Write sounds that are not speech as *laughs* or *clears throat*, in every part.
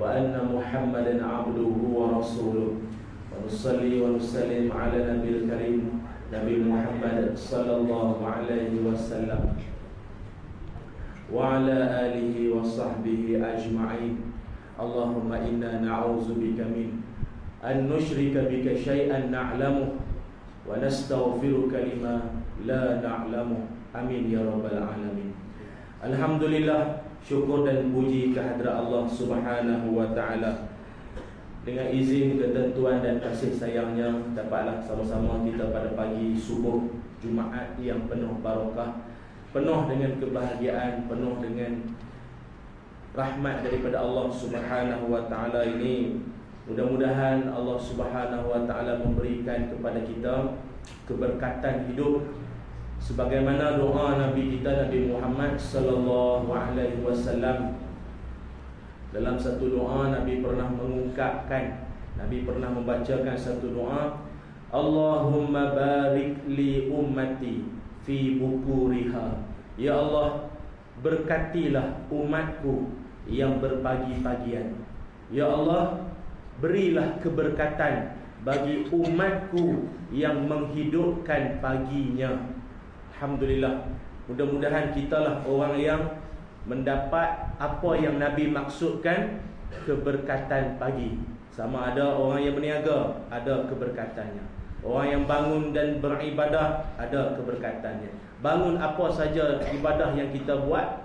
وأن محمدا عبده ورسوله. ونصلي ونسلم على نبي الكريم نبي محمد صلى الله عليه وسلم. وعلى آله وصحبه أجمعين. اللهم إنا نعوذ بك من أن نشرك بك شيئا نعلمه ونستغفرك لما لا نعلمه. أمين يا رب العالمين. الحمد لله syukur dan puji kehadrat Allah Subhanahu wa taala. Dengan izin ketentuan dan kasih sayangnya dapatlah sama-sama kita pada pagi subuh Jumaat yang penuh barakah, penuh dengan kebahagiaan, penuh dengan rahmat daripada Allah Subhanahu wa taala ini. Mudah-mudahan Allah Subhanahu wa taala memberikan kepada kita keberkatan hidup sebagaimana doa Nabi kita Nabi Muhammad sallallahu alaihi wasallam dalam satu doa Nabi pernah mengungkapkan Nabi pernah membacakan satu doa Allahumma barik li ummati fi bukuriha. Ya Allah berkatilah umatku yang berpagi-pagian. Ya Allah berilah keberkatan bagi umatku yang menghidupkan paginya Alhamdulillah. Mudah-mudahan kita lah orang yang Mendapat apa yang Nabi maksudkan Keberkatan pagi. Sama ada orang yang berniaga Ada keberkatannya. Orang yang bangun dan beribadah Ada keberkatannya. Bangun apa saja ibadah yang kita buat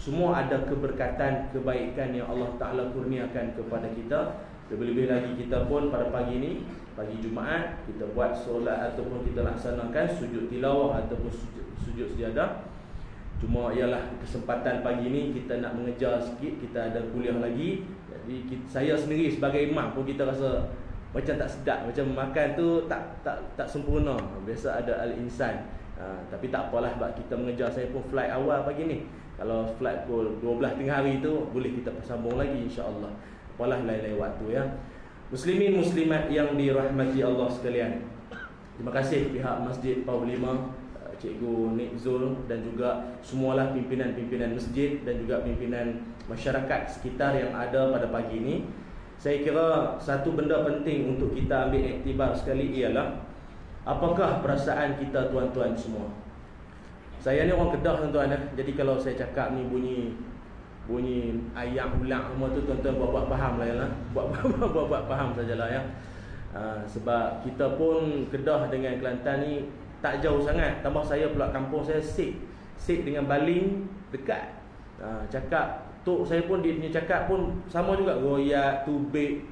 Semua ada keberkatan Kebaikan yang Allah Ta'ala kurniakan kepada kita. Lebih-lebih lagi kita pun pada pagi ini Pagi Jumaat Kita buat solat ataupun kita laksanakan Sujud tilawah ataupun sujud, sujud sejadah. Cuma ialah kesempatan pagi ini Kita nak mengejar sikit Kita ada kuliah lagi. Jadi kita, saya sendiri sebagai imam pun kita rasa Macam tak sedap Macam makan tu tak tak tak sempurna. Biasa ada al-insan. Ha, Tapi tak apalah sebab kita mengejar Saya pun flight awal pagi ni. Kalau flight pukul 12 tengah hari tu Boleh kita bersambung lagi insyaAllah apalah lain-lain waktu ya. Muslimin muslimat yang dirahmati Allah sekalian. Terima kasih pihak Masjid Paul 5 uh, Cikgu Nik Zul dan juga semualah pimpinan-pimpinan masjid dan juga pimpinan masyarakat sekitar yang ada pada pagi ini. Saya kira satu benda penting untuk kita ambil iktibar sekali ialah apakah perasaan kita tuan-tuan semua. Saya ni orang Kedah tuan-tuan eh. Jadi kalau saya cakap ni bunyi bunyi ayam ulang semua tu tuan-tuan buat-buat faham lah ya lah. *laughs* Buat-buat faham sajalah ya. Uh, sebab kita pun Kedah dengan Kelantan ni tak jauh sangat. Tambah saya pula kampung saya Sik. Sik dengan Baling dekat. Uh, cakap tok saya pun dia punya cakap pun sama juga royak, tubik.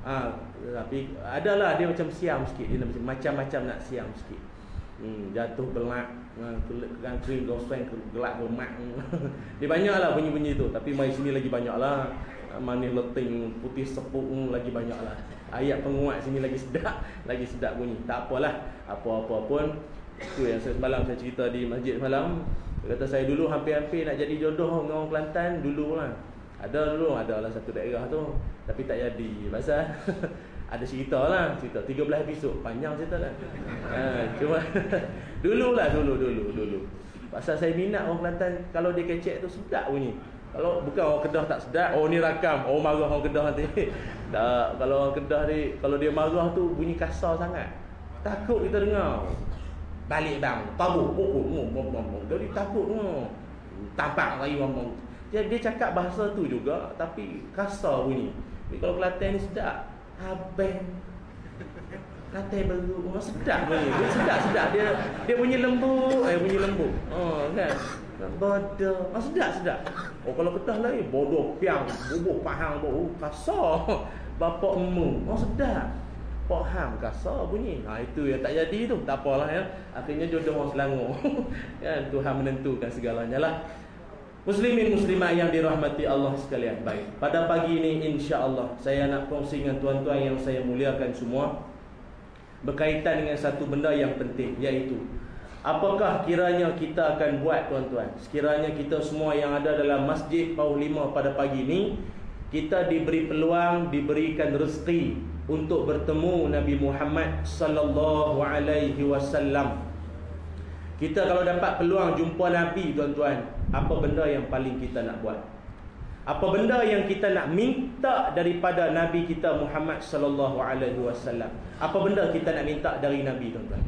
Uh, tapi adalah dia macam siam sikit dia macam-macam nak siam sikit. Hmm, jatuh gelak kan kering goseng gelak lemak. *laughs* Dia banyak lah bunyi-bunyi tu tapi mai sini lagi banyak lah manis leting putih sepuk lagi banyak lah ayat penguat sini lagi sedap *laughs* lagi sedap bunyi. Tak apalah apa-apa pun. Itu yang saya semalam saya cerita di masjid semalam. Dia kata saya dulu hampir-hampir nak jadi jodoh dengan orang Kelantan dulu lah ada dulu ada lah satu daerah tu tapi tak jadi. Pasal *laughs* ada cerita lah cerita. 13 episod panjang cerita lah. Ha, cuma *laughs* dululah dulu dulu dulu. Pasal saya minat orang Kelantan kalau dia kecek tu sedap bunyi. Kalau bukan orang Kedah tak sedap oh ni rakam. Oh marah orang Kedah nanti. *laughs* Tak kalau orang Kedah ni kalau dia marah tu bunyi kasar sangat. Takut kita dengar. Balik bang tabu pukul ngom ngom ngom jadi takut ngom tampak lagi ngomong dia, dia cakap bahasa tu juga tapi kasar bunyi. Tapi kalau Kelantan ni sedap Abang. Katai baru. Orang sedap. Bunyi Dia sedap sedap. Dia dia bunyi lembu Eh bunyi lembu Oh kan? Bodoh. Oh sedap sedap. Oh kalau ketah lagi Bodoh piang. Bubuh pahang bodoh Kasar. Bapak emu Oh sedap. Paham kasar bunyi. Ha itu yang tak jadi tu. Tak apalah ya. Akhirnya jodoh orang Selangor. *laughs* Kan? Tuhan menentukan segalanya lah Muslimin muslimat yang dirahmati Allah sekalian. Baik. Pada pagi ini insya-Allah saya nak kongsi dengan tuan-tuan yang saya muliakan semua berkaitan dengan satu benda yang penting iaitu apakah kiranya kita akan buat tuan-tuan? Sekiranya kita semua yang ada dalam Masjid Pauh Lima pada pagi ini kita diberi peluang, diberikan rezeki untuk bertemu Nabi Muhammad sallallahu alaihi wasallam. Kita kalau dapat peluang jumpa Nabi tuan-tuan, apa benda yang paling kita nak buat? Apa benda yang kita nak minta daripada nabi kita Muhammad sallallahu alaihi wasallam? Apa benda kita nak minta dari nabi tuan-tuan?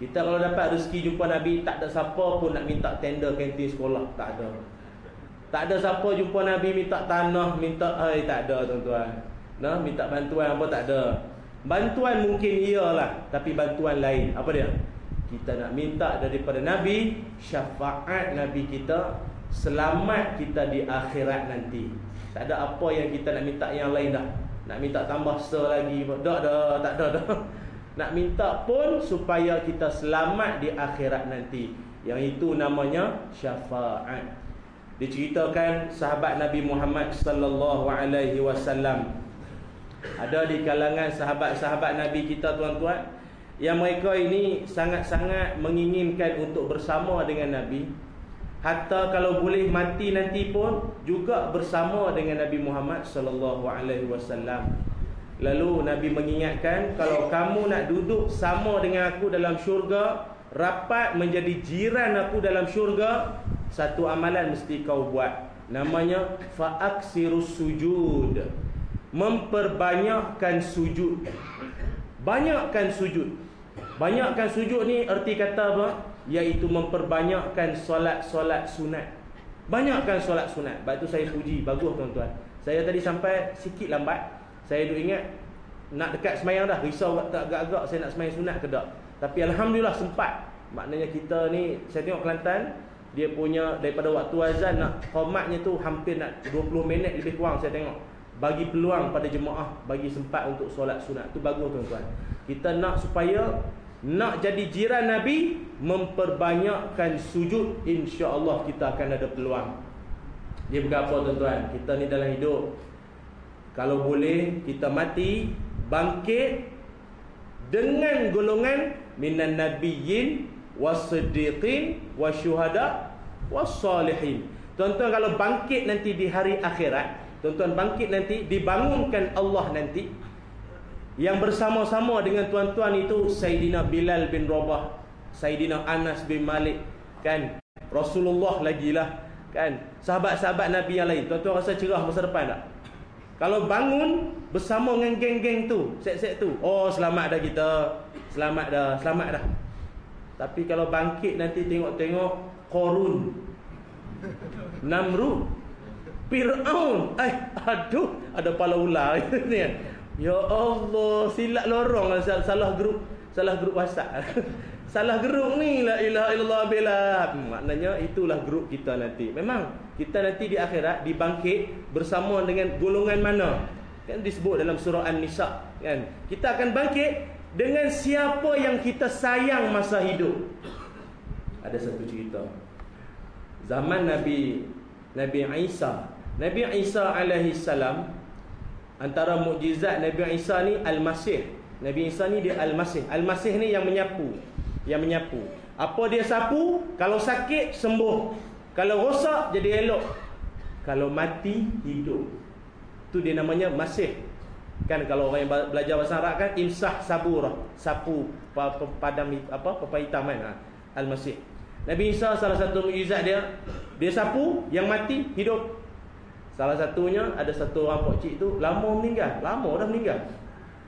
Kita kalau dapat rezeki jumpa nabi tak ada siapa pun nak minta tender kantin sekolah tak ada. Tak ada siapa jumpa nabi minta tanah minta ai tak ada tuan-tuan. Nah minta bantuan apa tak ada. Bantuan mungkin iyalah tapi bantuan lain. Apa dia kita nak minta daripada Nabi syafaat Nabi kita selamat kita di akhirat nanti. Tak ada apa yang kita nak minta yang lain dah. Nak minta tambah ser lagi dah dah tak ada dah. *laughs* Nak minta pun supaya kita selamat di akhirat nanti. Yang itu namanya syafaat. Diceritakan sahabat Nabi Muhammad sallallahu alaihi wasallam. Ada di kalangan sahabat-sahabat Nabi kita tuan-tuan yang mereka ini sangat-sangat menginginkan untuk bersama dengan Nabi. Hatta kalau boleh mati nanti pun juga bersama dengan Nabi Muhammad sallallahu alaihi wasallam. Lalu Nabi mengingatkan kalau kamu nak duduk sama dengan aku dalam syurga rapat menjadi jiran aku dalam syurga satu amalan mesti kau buat. Namanya faaksirus sujud. Memperbanyakkan sujud. Banyakkan sujud Banyakkan sujud ni erti kata apa? Iaitu memperbanyakkan solat-solat sunat. Banyakkan solat sunat. Sebab tu saya puji. Bagus tuan-tuan. Saya tadi sampai sikit lambat. Saya duk ingat nak dekat semayang dah. Risau tak agak-agak saya nak semayang sunat ke tak. Tapi Alhamdulillah sempat. Maknanya kita ni, saya tengok Kelantan, dia punya daripada waktu azan nak komatnya tu hampir nak 20 minit lebih kurang saya tengok. Bagi peluang pada jemaah, bagi sempat untuk solat sunat. tu bagus tuan-tuan. Kita nak supaya nak jadi jiran Nabi memperbanyakkan sujud insya-Allah kita akan ada peluang. Dia berapa tuan-tuan? Kita ni dalam hidup kalau boleh kita mati bangkit dengan golongan minan nabiyyin wasiddiqin wasyuhada wassalihin. Tuan-tuan kalau bangkit nanti di hari akhirat, tuan-tuan bangkit nanti dibangunkan Allah nanti yang bersama-sama dengan tuan-tuan itu Sayyidina Bilal bin Rabah Sayyidina Anas bin Malik kan? Rasulullah lagi lah kan? Sahabat-sahabat Nabi yang lain tuan-tuan rasa cerah masa depan tak? Kalau bangun bersama dengan geng-geng tu set-set tu oh selamat dah kita selamat dah selamat dah. Tapi kalau bangkit nanti tengok-tengok Korun Namrud Fir'aun. Eh aduh ada pala ular *laughs* ni kan Ya Allah, silap lorong lah salah grup, salah grup WhatsApp. *laughs* salah grup ni la ilaha illallah bila. Maknanya itulah grup kita nanti. Memang kita nanti di akhirat dibangkit bersama dengan golongan mana? Kan disebut dalam surah An-Nisa kan. Kita akan bangkit dengan siapa yang kita sayang masa hidup. Ada satu cerita. Zaman Nabi Nabi Isa, Nabi Isa alaihi salam Antara mukjizat Nabi Isa ni Al-Masih. Nabi Isa ni dia Al-Masih. Al-Masih ni yang menyapu. Yang menyapu. Apa dia sapu? Kalau sakit, sembuh. Kalau rosak, jadi elok. Kalau mati, hidup. Tu dia namanya Masih. Kan kalau orang yang belajar bahasa Arab kan imsah sabur, sapu padam apa papa hitam kan. Ha. Al-Masih. Nabi Isa salah satu mukjizat dia, dia sapu yang mati hidup. Salah satunya ada satu orang pak cik tu lama meninggal, lama dah meninggal.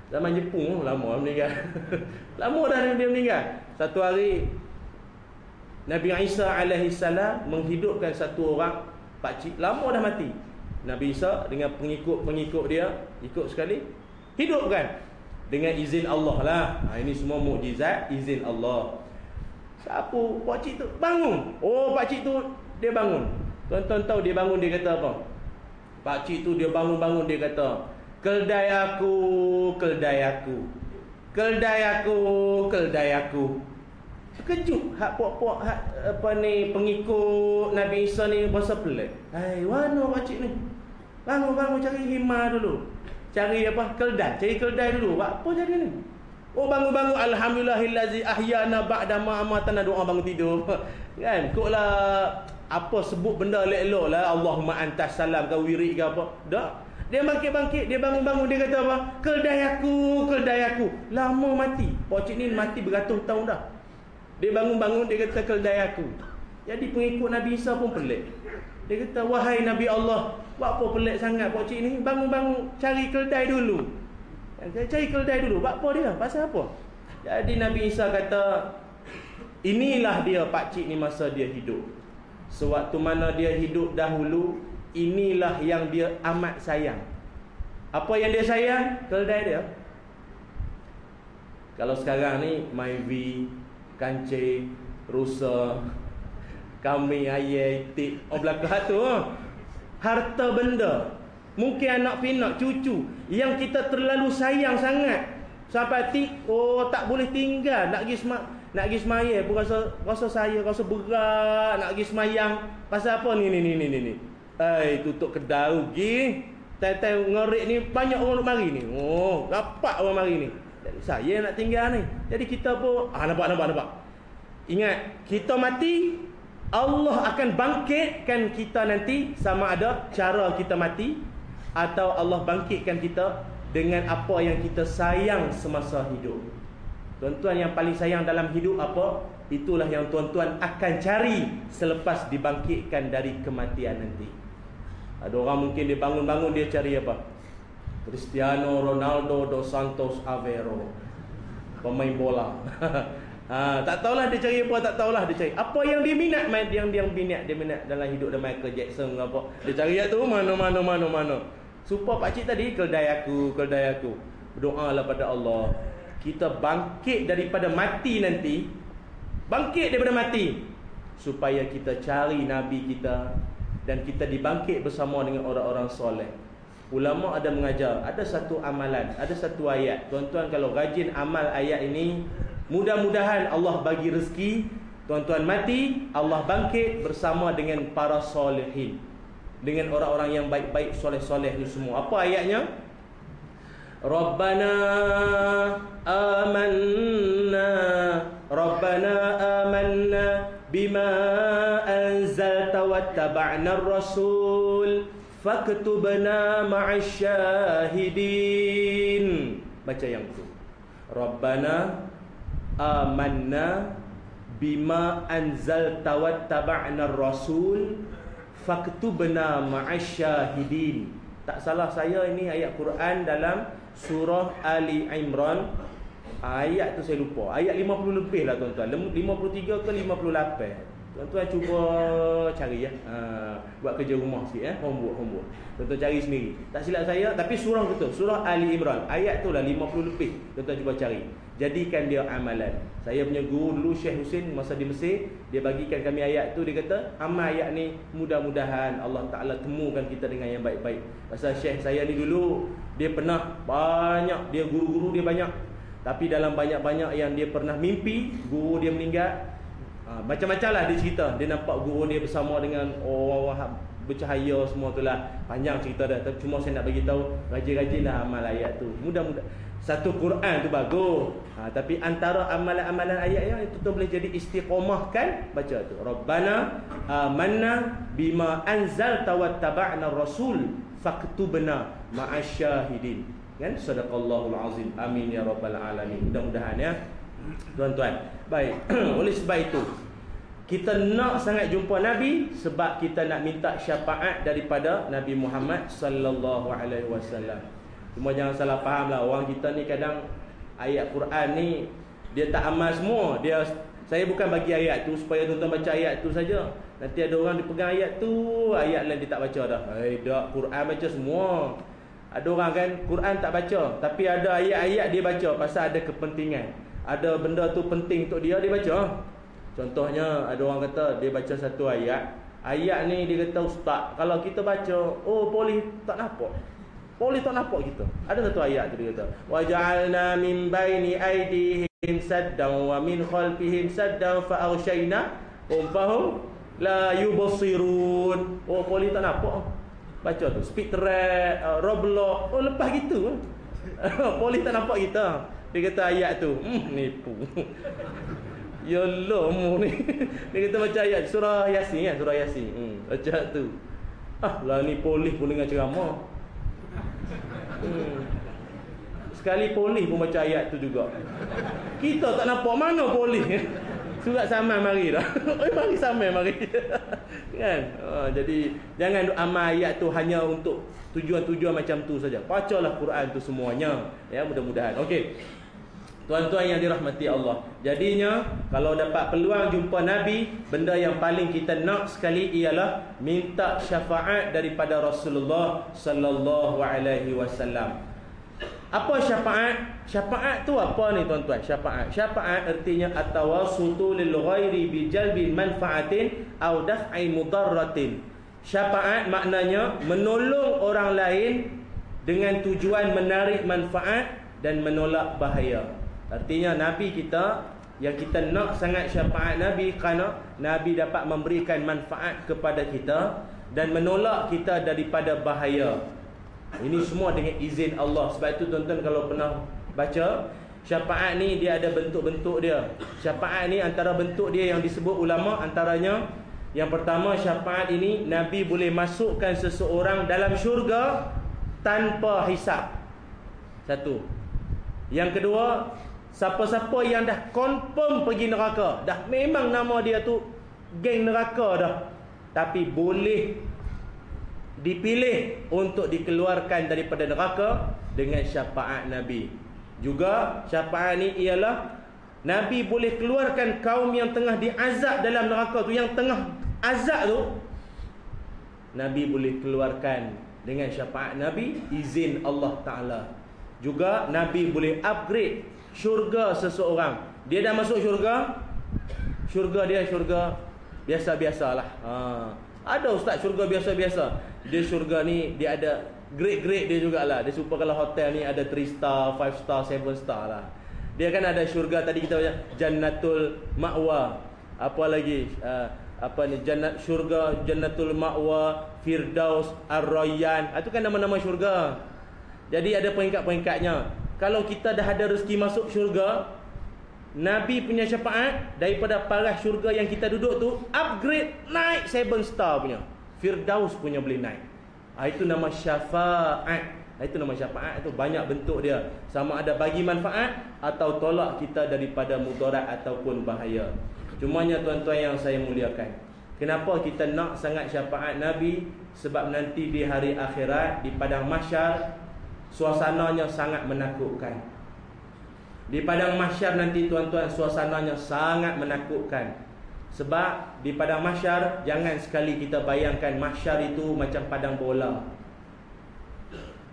Zaman Jepun lama dah meninggal. *laughs* lama dah dia meninggal. Satu hari Nabi Isa alaihi salam menghidupkan satu orang pak cik lama dah mati. Nabi Isa dengan pengikut-pengikut dia ikut sekali hidupkan dengan izin Allah lah. Ha, ini semua mukjizat izin Allah. Siapa pak cik tu bangun? Oh pak cik tu dia bangun. Tuan-tuan tahu dia bangun dia kata apa? Pakcik tu dia bangun-bangun dia kata Keldai aku, keldai aku Keldai aku, keldai aku Terkejut hak puak-puak hak apa ni pengikut Nabi Isa ni berasa pelik. Hai, mana pak cik ni? Bangun-bangun cari hima dulu. Cari apa? Keldai. Cari keldai dulu. Buat apa jadi ni? Oh bangun-bangun alhamdulillahillazi ahyana ba'da ma amatana doa bangun tidur. *laughs* kan? Koklah apa sebut benda elok-elok lah Allahumma antas salam ke wirid ke apa. Dak. Dia bangkit-bangkit, dia bangun-bangun, dia kata apa? Keldai aku, keldai aku. Lama mati. Pak cik ni mati beratus tahun dah. Dia bangun-bangun, dia kata keldai aku. Jadi pengikut Nabi Isa pun pelik. Dia kata, wahai Nabi Allah, buat apa pelik sangat pak cik ni? Bangun-bangun, cari keldai dulu. Cari keldai dulu. Buat apa dia? Pasal apa? Jadi Nabi Isa kata, inilah dia pak cik ni masa dia hidup. Sewaktu mana dia hidup dahulu, inilah yang dia amat sayang. Apa yang dia sayang? Keldai dia. Kalau sekarang ni Myvi, kancing, rusa, kami ayah, itik, oh belakang tu. Harta benda. Mungkin anak pinak, cucu. Yang kita terlalu sayang sangat. Sampai tik, oh tak boleh tinggal. Nak pergi semak, nak pergi semaya pun rasa, rasa saya, rasa berat. Nak pergi semayang. Pasal apa ni, ni, ni, ni, ni. ni. Eh, tutup kedai rugi. Tai-tai ngerik ni banyak orang mari ni. Oh, rapat orang mari ni. Jadi saya nak tinggal ni. Jadi kita pun ah nampak nampak nampak. Ingat, kita mati Allah akan bangkitkan kita nanti sama ada cara kita mati atau Allah bangkitkan kita dengan apa yang kita sayang semasa hidup. Tuan-tuan yang paling sayang dalam hidup apa? Itulah yang tuan-tuan akan cari selepas dibangkitkan dari kematian nanti. Ada orang mungkin dia bangun-bangun dia cari apa? Cristiano Ronaldo dos Santos Aveiro. Pemain bola. *laughs* ha, tak tahulah dia cari apa, tak tahulah dia cari. Apa yang dia minat main yang dia minat dia minat dalam hidup dia Michael Jackson apa. Dia cari tu mana mana mana mana. Supaya pak cik tadi keldai aku, keldai aku. Berdoalah pada Allah. Kita bangkit daripada mati nanti. Bangkit daripada mati supaya kita cari nabi kita dan kita dibangkit bersama dengan orang-orang soleh. Ulama ada mengajar, ada satu amalan, ada satu ayat. Tuan-tuan kalau rajin amal ayat ini, mudah-mudahan Allah bagi rezeki, tuan-tuan mati, Allah bangkit bersama dengan para solehin. Dengan orang-orang yang baik-baik, soleh-soleh itu semua. Apa ayatnya? Rabbana amanna Rabbana amanna bima anzalta wattaba'na ar-rasul faktubna ma'asyahidin baca yang tu Rabbana amanna bima anzalta wattaba'na ar-rasul faktubna ma'asyahidin tak salah saya ini ayat Quran dalam surah Ali Imran Ayat tu saya lupa. Ayat 50 lebih lah tuan-tuan. 53 ke 58. Tuan-tuan cuba cari ya. Ha, buat kerja rumah sikit ya. Homework, homework. Tuan-tuan cari sendiri. Tak silap saya. Tapi surah betul. Surah Ali Imran. Ayat tu lah 50 lebih. Tuan-tuan cuba cari. Jadikan dia amalan. Saya punya guru dulu Syekh Husin masa di Mesir. Dia bagikan kami ayat tu. Dia kata amal ayat ni mudah-mudahan Allah Ta'ala temukan kita dengan yang baik-baik. Pasal Syekh saya ni dulu. Dia pernah banyak. Dia guru-guru dia banyak. Tapi dalam banyak-banyak yang dia pernah mimpi Guru dia meninggal ha, Macam-macam lah dia cerita Dia nampak guru dia bersama dengan orang-orang bercahaya semua tu lah Panjang cerita dah Cuma saya nak bagi tahu Rajin-rajin lah amal ayat tu Mudah-mudah Satu Quran tu bagus ha, Tapi antara amalan-amalan ayat yang Itu tu boleh jadi istiqomah kan? Baca tu. Rabbana amanna bima anzal tawattaba'na rasul Faktubna ma'asyahidin. Kan? Sadaqallahul azim. Amin ya rabbal alamin. Mudah-mudahan ya. Tuan-tuan. Baik. *clears throat* Oleh sebab itu kita nak sangat jumpa nabi sebab kita nak minta syafaat daripada nabi Muhammad sallallahu alaihi wasallam. Cuma jangan salah faham lah. Orang kita ni kadang ayat Quran ni dia tak amal semua. Dia saya bukan bagi ayat tu supaya tuan-tuan baca ayat tu saja. Nanti ada orang dipegang ayat tu ayat lain dia tak baca dah. Eh dak Quran baca semua. Ada orang kan Quran tak baca Tapi ada ayat-ayat dia baca Pasal ada kepentingan. Ada benda tu penting untuk dia Dia baca. Contohnya ada orang kata Dia baca satu ayat. Ayat ni dia kata ustaz Kalau kita baca Oh boleh tak nampak Boleh tak nampak kita? Ada satu ayat tu dia kata Waja'alna min baini aidihi saddan wa min khalfihim saddan fa aghshayna hum fahum la yubsirun. Oh poli tak nampak? Baca tu speed trap uh, roblox oh lepas gitu. *laughs* Poli tak nampak kita? Dia kata ayat tu hmm, nipu. *laughs* Ya Allah mu ni. *laughs* Dia kata baca ayat surah yasin kan? Surah yasin. Hmm, baca tu. Ah lah ni polis pun dengar ceramah hmm. Sekali polis pun baca ayat tu juga. Kita tak nampak mana polis. Surat saman mari dah. Oi *laughs* mari saman mari. *laughs* kan? Uh, jadi jangan amal ayat tu hanya untuk tujuan-tujuan macam tu saja. Bacalah Quran tu semuanya. Ya mudah-mudahan. Okey. Tuan-tuan yang dirahmati Allah. Jadinya kalau dapat peluang jumpa Nabi, benda yang paling kita nak sekali ialah minta syafaat daripada Rasulullah sallallahu alaihi wasallam. Apa syafaat? Syafaat tu apa ni tuan-tuan? Syafaat. Syafaat artinya at-tawassutu lil ghairi bi jalbi manfaatin aw daf'i mudarratin. Syafaat maknanya menolong orang lain dengan tujuan menarik manfaat dan menolak bahaya. Artinya nabi kita yang kita nak sangat syafaat nabi kerana nabi dapat memberikan manfaat kepada kita dan menolak kita daripada bahaya. Ini semua dengan izin Allah. Sebab itu tuan-tuan kalau pernah baca syafaat ni dia ada bentuk-bentuk dia. Syafaat ni antara bentuk dia yang disebut ulama antaranya yang pertama syafaat ini Nabi boleh masukkan seseorang dalam syurga tanpa hisap. Satu. Yang kedua, siapa-siapa yang dah confirm pergi neraka, dah memang nama dia tu geng neraka dah. Tapi boleh dipilih untuk dikeluarkan daripada neraka dengan syafaat Nabi. Juga syafaat ni ialah Nabi boleh keluarkan kaum yang tengah diazab dalam neraka tu yang tengah azab tu Nabi boleh keluarkan dengan syafaat Nabi izin Allah Taala. Juga Nabi boleh upgrade syurga seseorang. Dia dah masuk syurga. Syurga dia syurga biasa-biasalah. Ha. Ada ustaz syurga biasa-biasa dia syurga ni dia ada grade-grade dia jugalah. Dia super kalau hotel ni ada 3 star, 5 star, 7 star lah. Dia kan ada syurga tadi kita baca Jannatul Ma'wa. Apa lagi? Uh, apa ni jannat syurga Jannatul Ma'wa, Firdaus, Ar-Rayyan. Itu kan nama-nama syurga. Jadi ada peringkat-peringkatnya. Kalau kita dah ada rezeki masuk syurga, Nabi punya syafaat daripada paras syurga yang kita duduk tu upgrade naik 7 star punya. Firdaus punya boleh naik. Ha, itu nama syafaat. Ha, itu nama syafaat itu banyak bentuk dia. Sama ada bagi manfaat atau tolak kita daripada mudarat ataupun bahaya. Cumanya tuan-tuan yang saya muliakan. Kenapa kita nak sangat syafaat Nabi? Sebab nanti di hari akhirat di padang mahsyar suasananya sangat menakutkan. Di padang mahsyar nanti tuan-tuan suasananya sangat menakutkan. Sebab di padang mahsyar jangan sekali kita bayangkan mahsyar itu macam padang bola.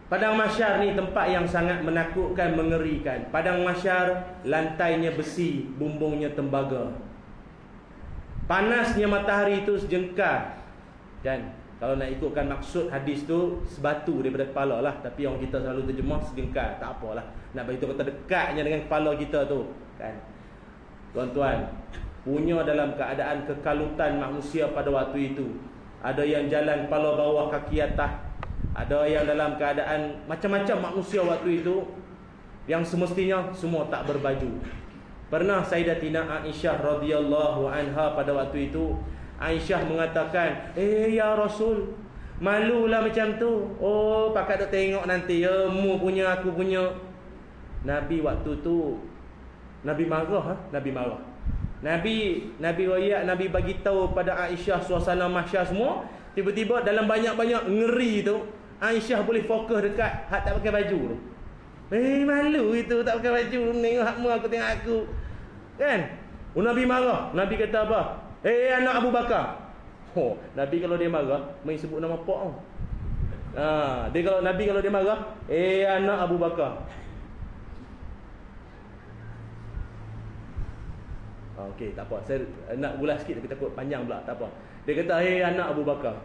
Padang mahsyar ni tempat yang sangat menakutkan, mengerikan. Padang mahsyar lantainya besi, bumbungnya tembaga. Panasnya matahari itu sejengkar. Dan kalau nak ikutkan maksud hadis tu sebatu daripada kepala lah tapi yang kita selalu terjemah sejengkar tak apalah nak bagi kata dekatnya dengan kepala kita tu kan tuan-tuan punya dalam keadaan kekalutan manusia pada waktu itu. Ada yang jalan kepala bawah kaki atas. Ada yang dalam keadaan macam-macam manusia waktu itu yang semestinya semua tak berbaju. Pernah Sayyidatina Aisyah radhiyallahu anha pada waktu itu Aisyah mengatakan, "Eh ya Rasul, malulah macam tu. Oh, pakat tak tengok nanti ya mu punya aku punya." Nabi waktu tu Nabi marah ha? Nabi marah. Nabi Nabi royak Nabi bagi tahu pada Aisyah suasana mahsyar semua, tiba-tiba dalam banyak-banyak ngeri tu, Aisyah boleh fokus dekat hak tak pakai baju tu. Eh malu itu tak pakai baju tengok hakmu aku tengok aku. Kan? Nabi marah. Nabi kata apa? Eh anak Abu Bakar. Oh, Nabi kalau dia marah, main sebut nama pak tau. Ha, dia kalau Nabi kalau dia marah, eh anak Abu Bakar. Ah, okey, tak apa. Saya nak ulas sikit tapi takut panjang pula. Tak apa. Dia kata, "Hei anak Abu Bakar."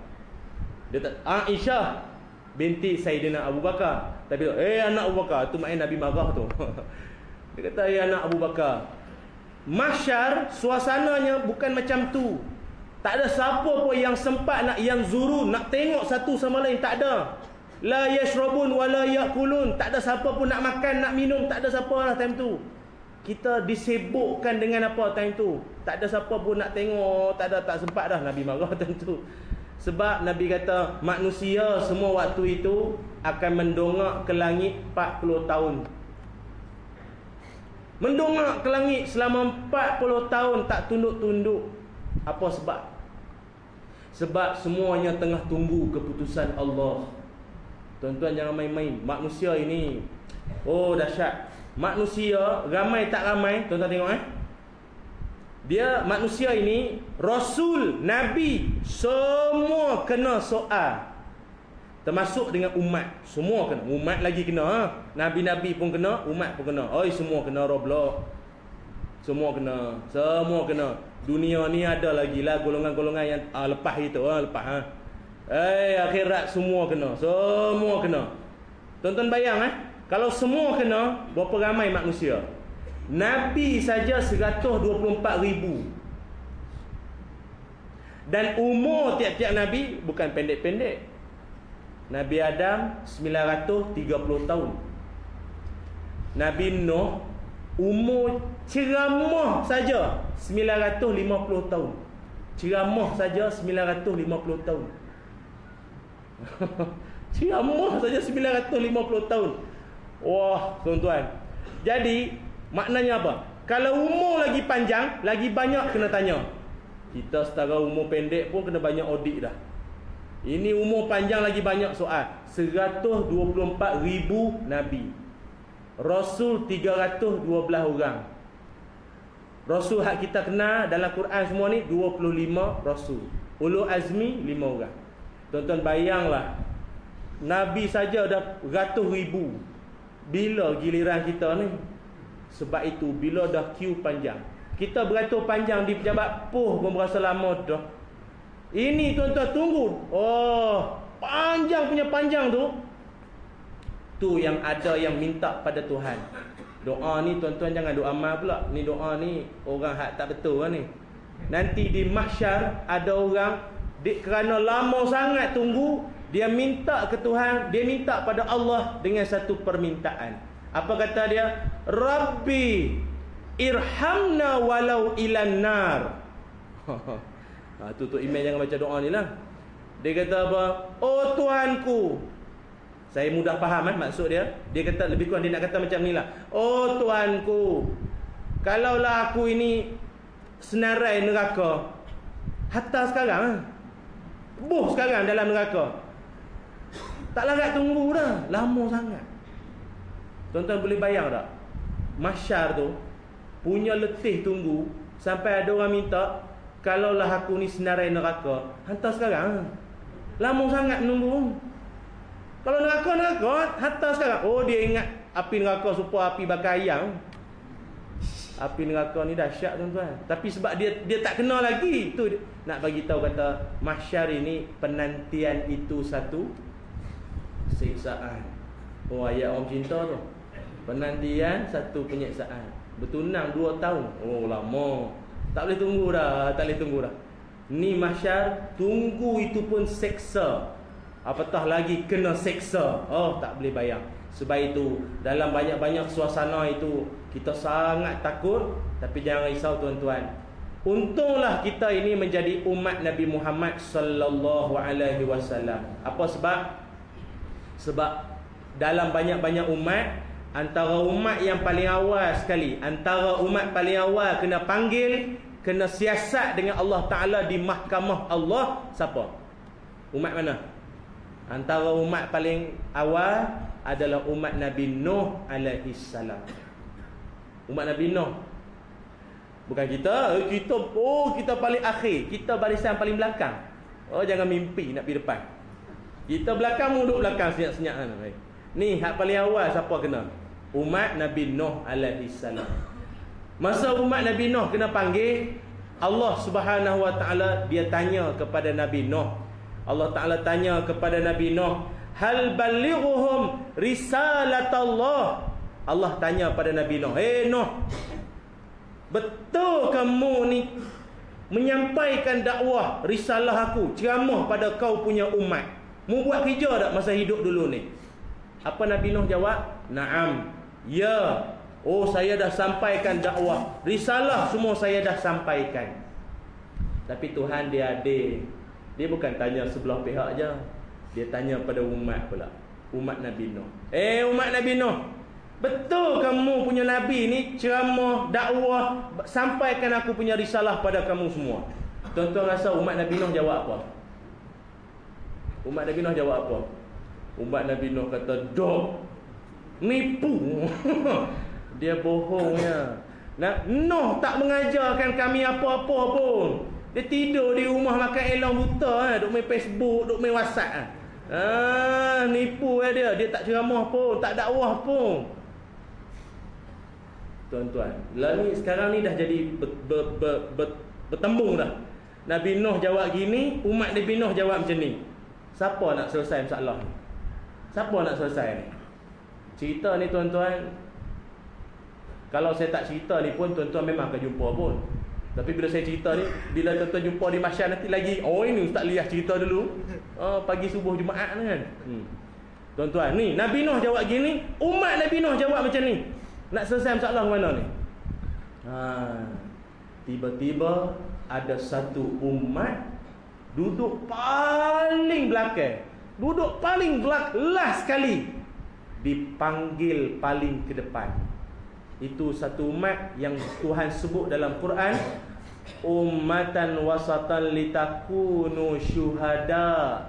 Dia tak Aisyah binti Sayyidina Abu Bakar. Tapi, "Hei anak Abu Bakar." Tu maknanya Nabi marah tu. *laughs* Dia kata, ya anak Abu Bakar. Mahsyar, suasananya bukan macam tu. Tak ada siapa pun yang sempat nak yang zuru, nak tengok satu sama lain. Tak ada. La yashrabun wa la yakulun. Tak ada siapa pun nak makan, nak minum. Tak ada siapa lah time tu. Kita disibukkan dengan apa time tu. Tak ada siapa pun nak tengok. Tak ada, tak sempat dah Nabi marah *laughs* time tu. Sebab Nabi kata, manusia semua waktu itu akan mendongak ke langit 40 tahun. Mendongak ke langit selama 40 tahun tak tunduk-tunduk. Apa sebab? Sebab semuanya tengah tunggu keputusan Allah. Tuan-tuan jangan main-main. Manusia ini, oh dahsyat. Manusia, ramai tak ramai, tuan-tuan tengok eh. Dia manusia ini, Rasul, Nabi, semua kena soal. Termasuk dengan umat. Semua kena. Umat lagi kena ha? Nabi-Nabi pun kena Umat pun kena. Oi semua kena roblok Semua kena. Semua kena. Dunia ni ada lagi lah Golongan-golongan yang ah, Lepas itu ha? Lepas ha? Eh akhirat semua kena. Semua kena. Tonton bayang eh? Kalau semua kena Berapa ramai manusia? Nabi saja 124 ribu. Dan umur tiap-tiap Nabi Bukan pendek-pendek Nabi Adam 930 tahun. Nabi Nuh umur ceramah saja 950 tahun. Ceramah saja 950 tahun. *laughs* ceramah saja 950 tahun. Wah, tuan-tuan. Jadi, maknanya apa? Kalau umur lagi panjang, lagi banyak kena tanya. Kita setara umur pendek pun kena banyak audit dah. Ini umur panjang lagi banyak soal. 124 ribu Nabi. Rasul 312 orang. Rasul hak kita kenal dalam Quran semua ni 25 Rasul. Ulu Azmi 5 orang. Tuan-tuan bayanglah Nabi saja dah ratus ribu Bila giliran kita ni. Sebab itu bila dah queue panjang. Kita beratur panjang di pejabat Puh pun berasa lama dah ini tuan-tuan tunggu. Oh, panjang punya panjang tu. Tu yang ada yang minta pada Tuhan. Doa ni tuan-tuan jangan doa amal pula. Ni doa ni orang hak tak betul kan ni. Nanti di mahsyar ada orang di, kerana lama sangat tunggu, dia minta ke Tuhan, dia minta pada Allah dengan satu permintaan. Apa kata dia? Rabbi irhamna walau ilan nar. *laughs* Ha, tutup email jangan baca doa ni lah. Dia kata apa? Oh Tuhanku. Saya mudah faham kan maksud dia. Dia kata lebih kurang dia nak kata macam ni lah. Oh Tuhanku. Kalaulah aku ini senarai neraka. Hatta sekarang. Ha? Buh sekarang dalam neraka. Tak larat tunggu dah. Lama sangat. Tuan-tuan boleh bayang tak? Masyar tu. Punya letih tunggu. Sampai ada orang minta. Kalaulah aku ni senarai neraka Hantar sekarang. Lama sangat menunggu. Kalau neraka neraka Hantar sekarang. Oh dia ingat Api neraka supaya api bakar ayam Api neraka ni dahsyat tuan-tuan. Tapi sebab dia dia tak kenal lagi tu Nak bagi tahu kata Mahsyar ini Penantian itu satu Siksaan. Oh ayat orang cinta tu. Penantian satu penyiksaan. Bertunang dua tahun. Oh lama tak boleh tunggu dah, tak boleh tunggu dah. Ni mahsyar, tunggu itu pun seksa. Apatah lagi kena seksa. Oh, tak boleh bayang. Sebab itu, dalam banyak-banyak suasana itu, kita sangat takut. Tapi jangan risau tuan-tuan. Untunglah kita ini menjadi umat Nabi Muhammad sallallahu alaihi wasallam. Apa sebab? Sebab dalam banyak-banyak umat Antara umat yang paling awal sekali Antara umat paling awal Kena panggil Kena siasat dengan Allah Ta'ala Di mahkamah Allah Siapa? Umat mana? Antara umat paling awal Adalah umat Nabi Nuh alaihi salam. Umat Nabi Nuh Bukan kita eh, Kita oh kita paling akhir Kita barisan paling belakang Oh jangan mimpi nak pergi depan Kita belakang Duduk belakang senyap-senyap Ni hak paling awal Siapa kena? Umat Nabi Nuh alaihi salam. Masa umat Nabi Nuh kena panggil, Allah Subhanahu wa taala dia tanya kepada Nabi Nuh. Allah taala tanya kepada Nabi Nuh, "Hal balighuhum risalatallah?" Allah tanya pada Nabi Nuh, "Eh Nuh, betul kamu ni menyampaikan dakwah risalah aku, ceramah pada kau punya umat? Mu buat kerja tak masa hidup dulu ni?" Apa Nabi Nuh jawab? "Naam." Ya. Oh, saya dah sampaikan dakwah. Risalah semua saya dah sampaikan. Tapi Tuhan dia adil. Dia bukan tanya sebelah pihak aja. Dia tanya pada umat pula. Umat Nabi Nuh. Eh, umat Nabi Nuh. Betul kamu punya Nabi ni ceramah, dakwah, sampaikan aku punya risalah pada kamu semua. Tuan-tuan rasa umat Nabi Nuh jawab apa? Umat Nabi Nuh jawab apa? Umat Nabi Nuh kata, Dok, nipu. *laughs* Dia bohongnya. Nah, Nuh tak mengajarkan kami apa-apa pun. Dia tidur di rumah makan elong buta, eh. duk main Facebook, duk main WhatsApp. Eh. Ah, nipu eh dia. Dia tak ceramah pun, tak dakwah pun tuan-tuan. Ni sekarang ni dah jadi ber, ber, ber, ber, bertembung dah. Nabi Nuh jawab gini, umat Nabi Nuh jawab macam ni. Siapa nak selesai masalah ni? Siapa nak selesai ni? Cerita ni tuan-tuan, kalau saya tak cerita ni pun tuan-tuan memang akan jumpa pun. Tapi bila saya cerita ni, bila tuan-tuan jumpa di masyarakat nanti lagi, oh ini Ustaz Liah cerita dulu. Oh, pagi subuh Jumaat ni kan. Hmm. Tuan-tuan, ni Nabi Nuh jawab gini, umat Nabi Nuh jawab macam ni. Nak selesai masalah mana ni? Ha, tiba-tiba ada satu umat duduk paling belakang. Duduk paling belakang last sekali dipanggil paling ke depan. Itu satu umat yang Tuhan sebut dalam Quran ummatan wasatan litakunu syuhada.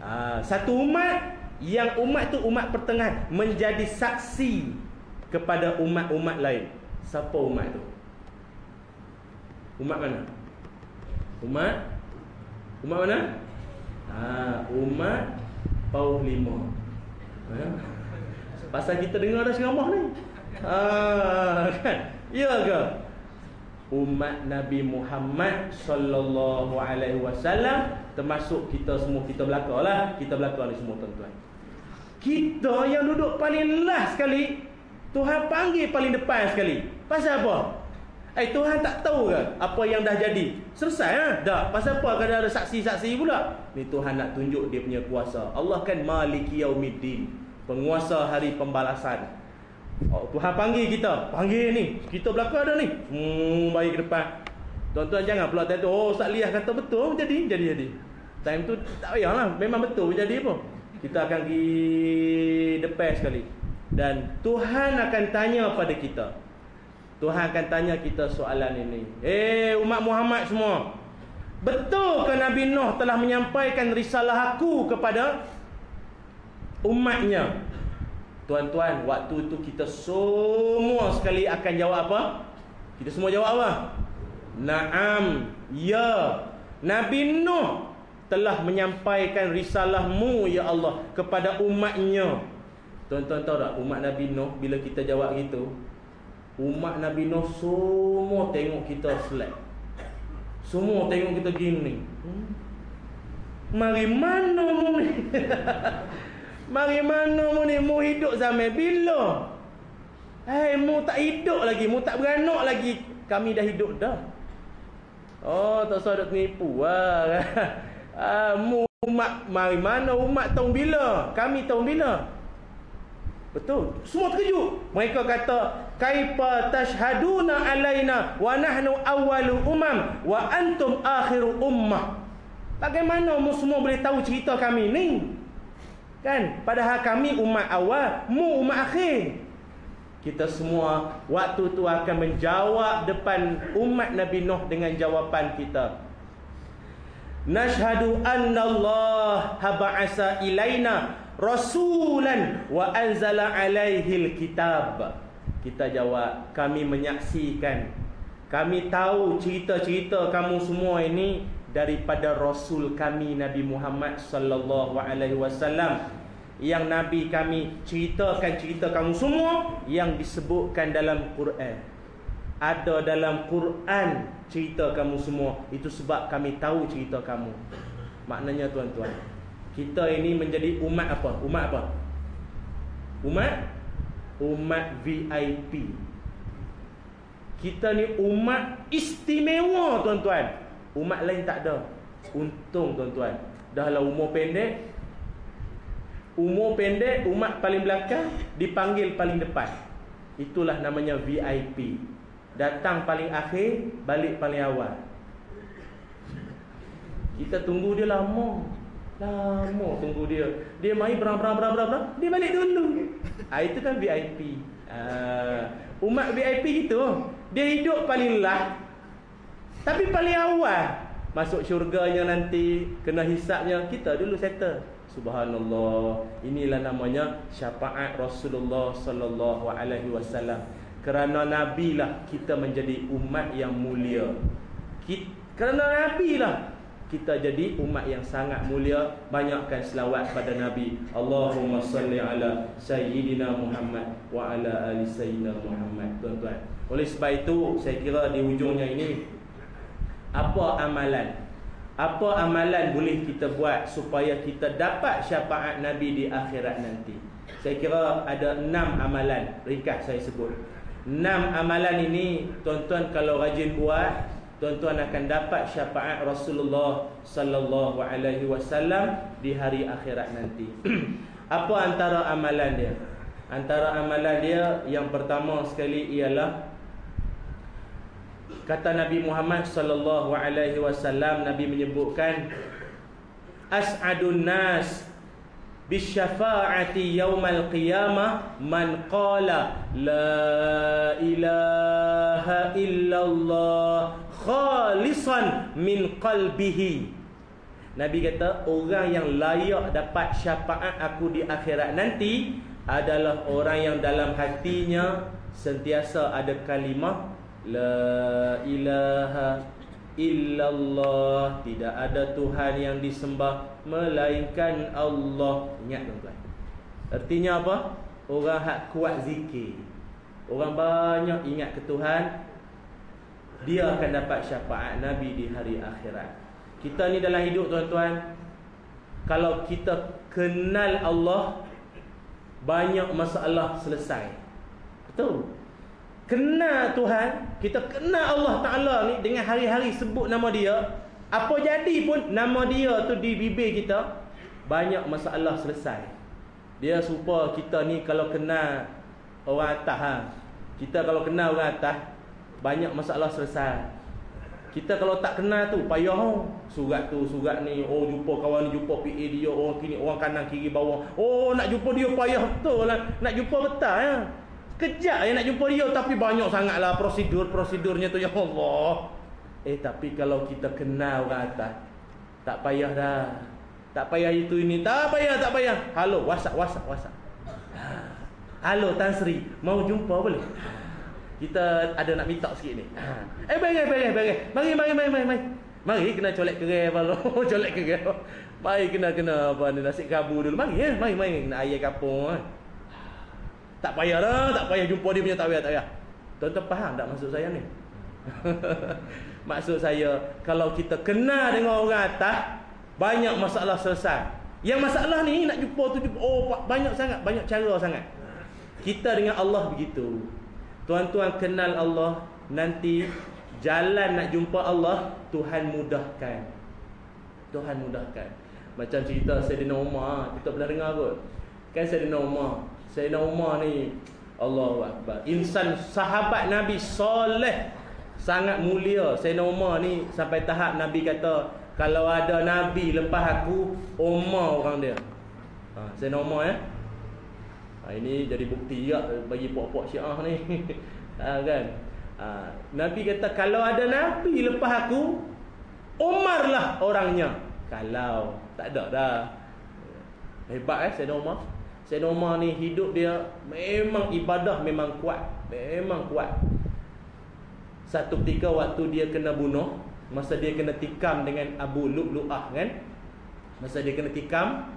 Ha, satu umat yang umat tu umat pertengahan menjadi saksi kepada umat-umat lain. Siapa umat tu? Umat mana? Umat? Umat mana? Ha, umat Paul lima. Pasal kita dengar dah ceramah ni. Ha, kan? Ya ke? Umat Nabi Muhammad sallallahu alaihi wasallam termasuk kita semua kita belakalah, kita belakang ni semua tuan-tuan. Kita yang duduk paling last sekali Tuhan panggil paling depan sekali. Pasal apa? Eh Tuhan tak tahu ke apa yang dah jadi? Selesai ha? Dah. Pasal apa Kan ada saksi-saksi pula? Ni Tuhan nak tunjuk dia punya kuasa. Allah kan Maliki Yaumiddin. Penguasa hari pembalasan. Oh, Tuhan panggil kita. Panggil ni. Kita belakang ada ni. Hmm, baik ke depan. Tuan-tuan jangan pula tanya oh Ustaz Liah kata betul jadi jadi jadi. Time tu tak payahlah memang betul jadi apa. Kita akan pergi depan sekali. Dan Tuhan akan tanya pada kita Tuhan akan tanya kita soalan ini Eh umat Muhammad semua Betul ke Nabi Nuh telah menyampaikan risalah aku kepada Umatnya Tuan-tuan waktu itu kita semua sekali akan jawab apa? Kita semua jawab apa? Naam Ya Nabi Nuh telah menyampaikan risalahmu ya Allah kepada umatnya Tuan-tuan tahu tak umat Nabi Nuh bila kita jawab gitu Umat Nabi Nuh semua tengok kita slack Semua tengok kita gini hmm? Mari mana ni *laughs* Mari mana mu ni Mu hidup zaman bila Hei mu tak hidup lagi Mu tak beranak lagi Kami dah hidup dah Oh tak usah nak nipu ah, *laughs* ah, Mu umat Mari mana umat tahun bila Kami tahun bila Betul. Semua terkejut. Mereka kata, "Kaifa tashhaduna alaina wa nahnu awwalu umam wa antum akhiru ummah?" Bagaimana mu semua boleh tahu cerita kami ni? Kan? Padahal kami umat awal, mu umat akhir. Kita semua waktu tu akan menjawab depan umat Nabi Nuh dengan jawapan kita. Nashhadu anna Allah haba'asa ilaina rasulan wa anzala alaihi kitab kita jawab kami menyaksikan kami tahu cerita-cerita kamu semua ini daripada rasul kami Nabi Muhammad sallallahu alaihi wasallam yang nabi kami ceritakan cerita kamu semua yang disebutkan dalam Quran ada dalam Quran cerita kamu semua itu sebab kami tahu cerita kamu maknanya tuan-tuan kita ini menjadi umat apa? Umat apa? Umat umat VIP. Kita ni umat istimewa tuan-tuan. Umat lain tak ada. Untung tuan-tuan. Dahlah umur pendek. Umur pendek, umat paling belakang dipanggil paling depan. Itulah namanya VIP. Datang paling akhir, balik paling awal. Kita tunggu dia lama. Lama tunggu dia. Dia main berang berang berang berang, dia balik dulu. Ah itu kan VIP. Ah umat VIP gitu. Dia hidup paling lah. Tapi paling awal masuk syurganya nanti kena hisapnya kita dulu settle. Subhanallah. Inilah namanya syafaat Rasulullah sallallahu alaihi wasallam. Kerana nabi lah kita menjadi umat yang mulia. Kita, kerana nabi lah kita jadi umat yang sangat mulia banyakkan selawat pada nabi Allahumma salli ala sayyidina Muhammad wa ala ali sayyidina Muhammad tuan-tuan oleh sebab itu saya kira di hujungnya ini apa amalan apa amalan boleh kita buat supaya kita dapat syafaat nabi di akhirat nanti saya kira ada enam amalan ringkas saya sebut enam amalan ini tuan-tuan kalau rajin buat tuan-tuan akan dapat syafaat Rasulullah sallallahu alaihi wasallam di hari akhirat nanti. *clears throat* Apa antara amalan dia? Antara amalan dia yang pertama sekali ialah kata Nabi Muhammad sallallahu alaihi wasallam Nabi menyebutkan as'adun nas bisyafa'ati yaumal qiyamah man qala la ilaha illallah khalisan min qalbihi. Nabi kata orang yang layak dapat syafaat aku di akhirat nanti adalah orang yang dalam hatinya sentiasa ada kalimah la ilaha illallah tidak ada tuhan yang disembah melainkan Allah ingat tuan-tuan artinya apa orang hak kuat zikir orang banyak ingat ke Tuhan dia akan dapat syafaat Nabi di hari akhirat. Kita ni dalam hidup tuan-tuan, kalau kita kenal Allah, banyak masalah selesai. Betul? Kenal Tuhan, kita kenal Allah Ta'ala ni dengan hari-hari sebut nama dia, apa jadi pun nama dia tu di bibir kita, banyak masalah selesai. Dia serupa kita ni kalau kenal orang atas ha. Kita kalau kenal orang atas banyak masalah selesai kita kalau tak kenal tu payah oh. surat tu surat ni oh jumpa kawan ni jumpa PA dia oh kini orang kanan kiri bawah oh nak jumpa dia payah betul lah nak jumpa betul ya kejap ya nak jumpa dia tapi banyak sangatlah prosedur-prosedurnya tu ya Allah eh tapi kalau kita kenal orang atas tak payah dah tak payah itu ini tak payah tak payah halo whatsapp whatsapp whatsapp halo Tan Sri mau jumpa boleh kita ada nak minta sikit ni. Ha. Eh bagi bagi bagi. Mari mari mari mari mari. Mari kena colek kerai apa lo. *laughs* colek kerai. Mari kena kena apa ni nasi kabu dulu. Mari ya. Mari mari kena air kapung. Eh. Tak payah dah, tak payah jumpa dia punya tak payah tak payah. Tuan-tuan faham tak maksud saya ni? *laughs* maksud saya kalau kita kenal dengan orang atas banyak masalah selesai. Yang masalah ni nak jumpa tu jumpa oh banyak sangat, banyak cara sangat. Kita dengan Allah begitu. Tuan-tuan kenal Allah Nanti Jalan nak jumpa Allah Tuhan mudahkan Tuhan mudahkan Macam cerita Sayyidina Umar Kita pernah dengar kot Kan Sayyidina Umar Sayyidina Umar ni Allahu Akbar Insan sahabat Nabi soleh Sangat mulia Sayyidina Umar ni Sampai tahap Nabi kata Kalau ada Nabi lepas aku Umar orang dia ha, Sayyidina Umar ya Ha, ini jadi bukti ya bagi puak-puak syiah ni. *laughs* ha, kan? Ha, Nabi kata kalau ada Nabi lepas aku, Umar lah orangnya. Kalau tak ada dah. Hebat eh Sayyidina Umar. Sayyidina Umar ni hidup dia memang ibadah memang kuat. Memang kuat. Satu ketika waktu dia kena bunuh, masa dia kena tikam dengan Abu Lu'lu'ah kan? Masa dia kena tikam,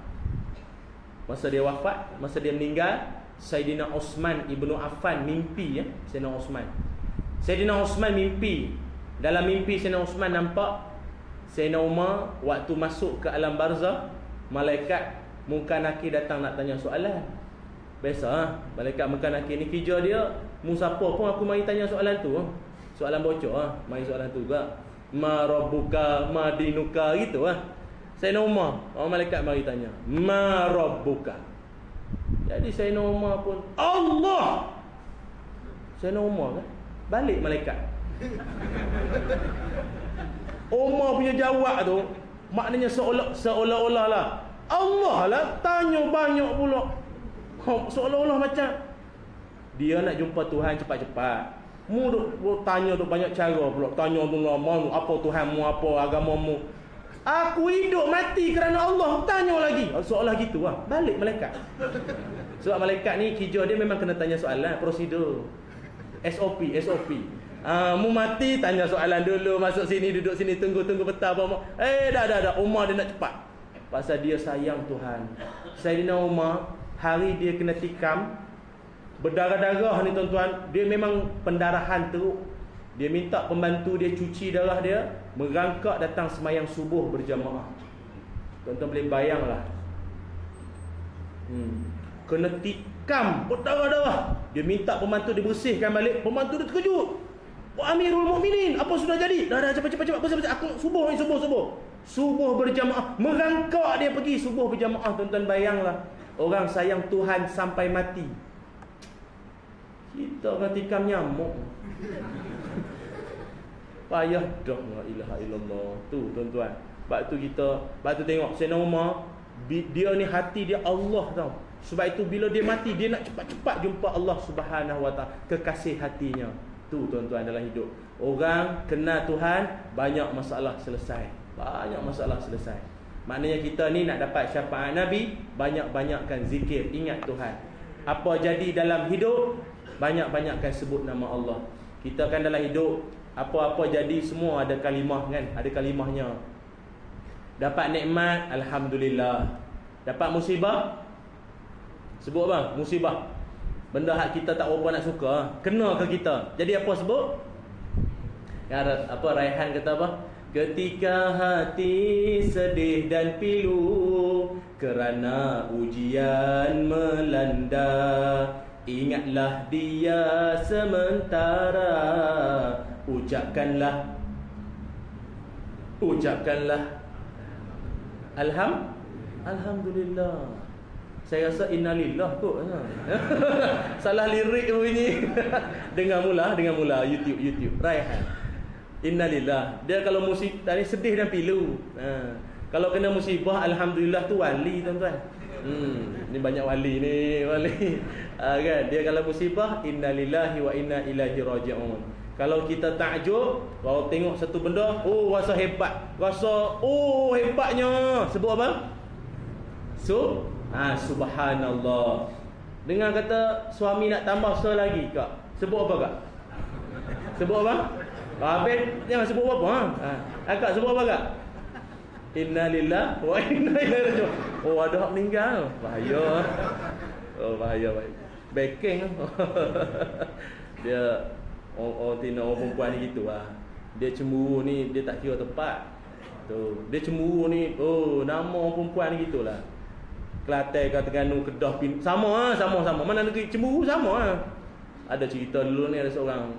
Masa dia wafat, masa dia meninggal, Sayyidina Osman ibnu Affan mimpi ya, Sayyidina Osman. Sayyidina Osman mimpi. Dalam mimpi Sayyidina Osman nampak Sayyidina Umar waktu masuk ke alam barzah, malaikat muka nakir datang nak tanya soalan. Biasa ha? Malaikat Mekah nakir ni kerja dia Mu siapa pun aku mari tanya soalan tu ha? Soalan bocor ha? Mari soalan tu juga Ma rabbuka Ma dinuka gitu ha? Saya Umar Orang malaikat mari tanya Ma rabbuka Jadi saya Umar pun Allah Saya Umar kan Balik malaikat *laughs* Umar punya jawab tu Maknanya seolah, seolah-olah lah Allah lah tanya banyak pula. Seolah-olah macam Dia nak jumpa Tuhan cepat-cepat. Mu duk, tanya tu banyak cara pula. Tanya tu lama Apa Tuhan mu Apa agamamu Aku hidup mati kerana Allah. Tanya lagi. Seolah gitu lah. Balik malaikat. Sebab malaikat ni Kijau dia memang kena tanya soalan Prosedur. SOP SOP Uh, mu mati tanya soalan dulu. Masuk sini duduk sini tunggu tunggu petang eh dah dah dah. Umar dia nak cepat pasal dia sayang Tuhan Sayyidina Umar hari dia kena tikam berdarah-darah ni tuan-tuan dia memang pendarahan teruk dia minta pembantu dia cuci darah dia merangkak datang semayang subuh berjamaah tuan-tuan boleh bayanglah hmm. kena tikam berdarah-darah dia minta pembantu dia bersihkan balik pembantu dia terkejut Wah Amirul Mukminin, apa sudah jadi? Dah dah cepat cepat cepat bersih bersih. Aku subuh ni subuh subuh. Subuh berjamaah, merangkak dia pergi subuh berjamaah. Tuan-tuan bayanglah, orang sayang Tuhan sampai mati. Kita kena tikam nyamuk. *laughs* Payah dah la ilaha illallah. Tu tuan-tuan. Sebab tu kita, sebab tu tengok Sayyidina Umar, dia ni hati dia Allah tau. Sebab itu bila dia mati dia nak cepat-cepat jumpa Allah Subhanahu Wa Taala, kekasih hatinya. Tu tuan-tuan dalam hidup. Orang kenal Tuhan, banyak masalah selesai. Banyak masalah selesai. Maknanya kita ni nak dapat syafaat Nabi, banyak-banyakkan zikir, ingat Tuhan. Apa jadi dalam hidup, banyak-banyakkan sebut nama Allah. Kita kan dalam hidup, apa-apa jadi semua ada kalimah kan? Ada kalimahnya. Dapat nikmat, Alhamdulillah. Dapat musibah, sebut apa? Musibah. Benda hak kita tak berapa nak suka Kena ke kita Jadi apa sebut? Apa Raihan kata apa? Ketika hati sedih dan pilu Kerana ujian melanda Ingatlah dia sementara. Ucapkanlah. Ucapkanlah. Alham Alhamdulillah. Saya rasa innalillah kot ha. *laughs* Salah lirik bunyi. *laughs* Dengar mula Dengar mula. YouTube YouTube. Raihan Innalillah Dia kalau musibah Tadi sedih dan pilu ha. Kalau kena musibah Alhamdulillah tu wali tuan-tuan Hmm, ni banyak wali ni, *laughs* wali. Ha, kan? Dia kalau musibah innalillahi wa inna ilaihi raji'un. Kalau kita takjub, kalau tengok satu benda, oh rasa hebat. Rasa oh hebatnya. Sebut apa? So, Ha, subhanallah. Dengar kata suami nak tambah se lagi kak. Sebut apa kak? Sebut apa? Habis jangan sebut apa ha. ha. Kak sebut apa kak? Innalillah wa *laughs* inna ilaihi raji'un. Oh ada hak meninggal. Bahaya. Oh bahaya baik. Backing *laughs* dia orang orang tina orang perempuan ni gitu lah. Dia cemburu ni dia tak kira tempat. Tu, dia cemburu ni oh nama orang perempuan ni gitulah. Kelantan ke Terengganu Kedah pin sama ah sama sama mana negeri cemburu sama ah ada cerita dulu ni ada seorang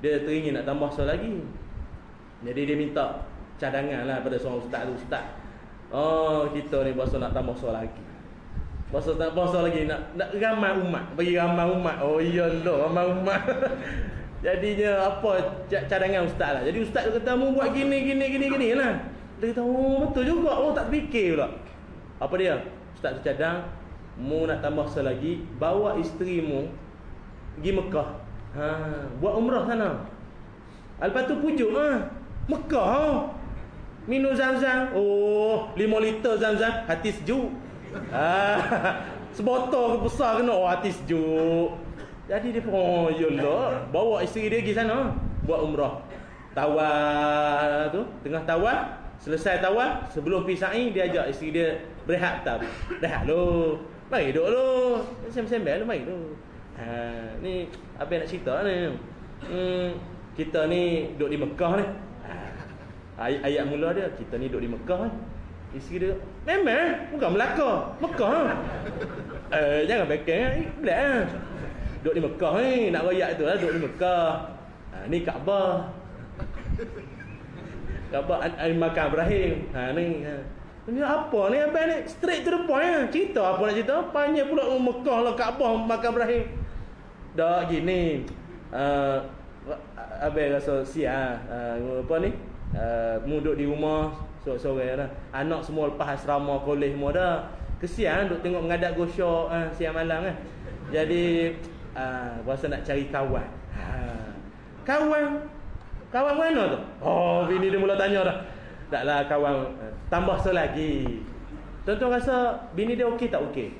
dia teringin nak tambah seorang lagi. Jadi dia minta cadangan lah pada seorang ustaz tu. Ustaz oh kita ni bahasa nak tambah seorang lagi. Bahasa tak bahasa lagi. Nak nak ramai umat. Bagi ramai umat. Oh iya lah ramai umat. *laughs* Jadinya apa cadangan ustaz lah. Jadi ustaz tu kata mu buat gini gini gini gini lah. Dia kata oh betul juga. Oh tak fikir pula. Apa dia? Ustaz tu cadang Mu nak tambah selagi Bawa isteri mu Pergi Mekah ha, Buat umrah sana. Lepas tu pujuk ha. Mekah ha. Minum zam-zam. Oh 5 liter zam-zam Hati sejuk. Ha. *laughs* Sebotol besar kena Oh hati sejuk. Jadi dia pun Oh yalah Bawa isteri dia pergi sana Buat umrah. Tawar tu. Tengah tawar Selesai tawaf Sebelum pergi sa'i Dia ajak isteri dia Berehat tak Rehat lu Mari duduk lu Sembel-sembel lu Mari lu ha, Ni Apa nak cerita ni hmm, Kita ni Duduk di Mekah ni ha, ayat, ayat mula dia Kita ni duduk di Mekah ni Isteri dia, memang bukan Melaka, Mekah. eh, jangan fikir, dah. Duduk di Mekah ni, nak royak tu lah, duduk di Mekah. Ha, ni Kaabah. Kaabah makan Ibrahim. Ha, ni, ha. Ini apa ni abang ni? Straight to the point lah. Cerita apa nak cerita? Panjang pula Mekah lah Kaabah makan Ibrahim. Dah gini. Uh, abang rasa siap. Uh, apa ni? Uh, muduk di rumah sore-sore lah. Anak semua lepas asrama kolej semua dah. Kesian duk tengok mengadap gosok uh, siang malam kan. Jadi uh, rasa nak cari kawan. Ha. Kawan. Kawan mana tu? Oh, bini dia mula tanya dah. Taklah kawan tambah selagi. Tuan-tuan rasa bini dia okey tak okey?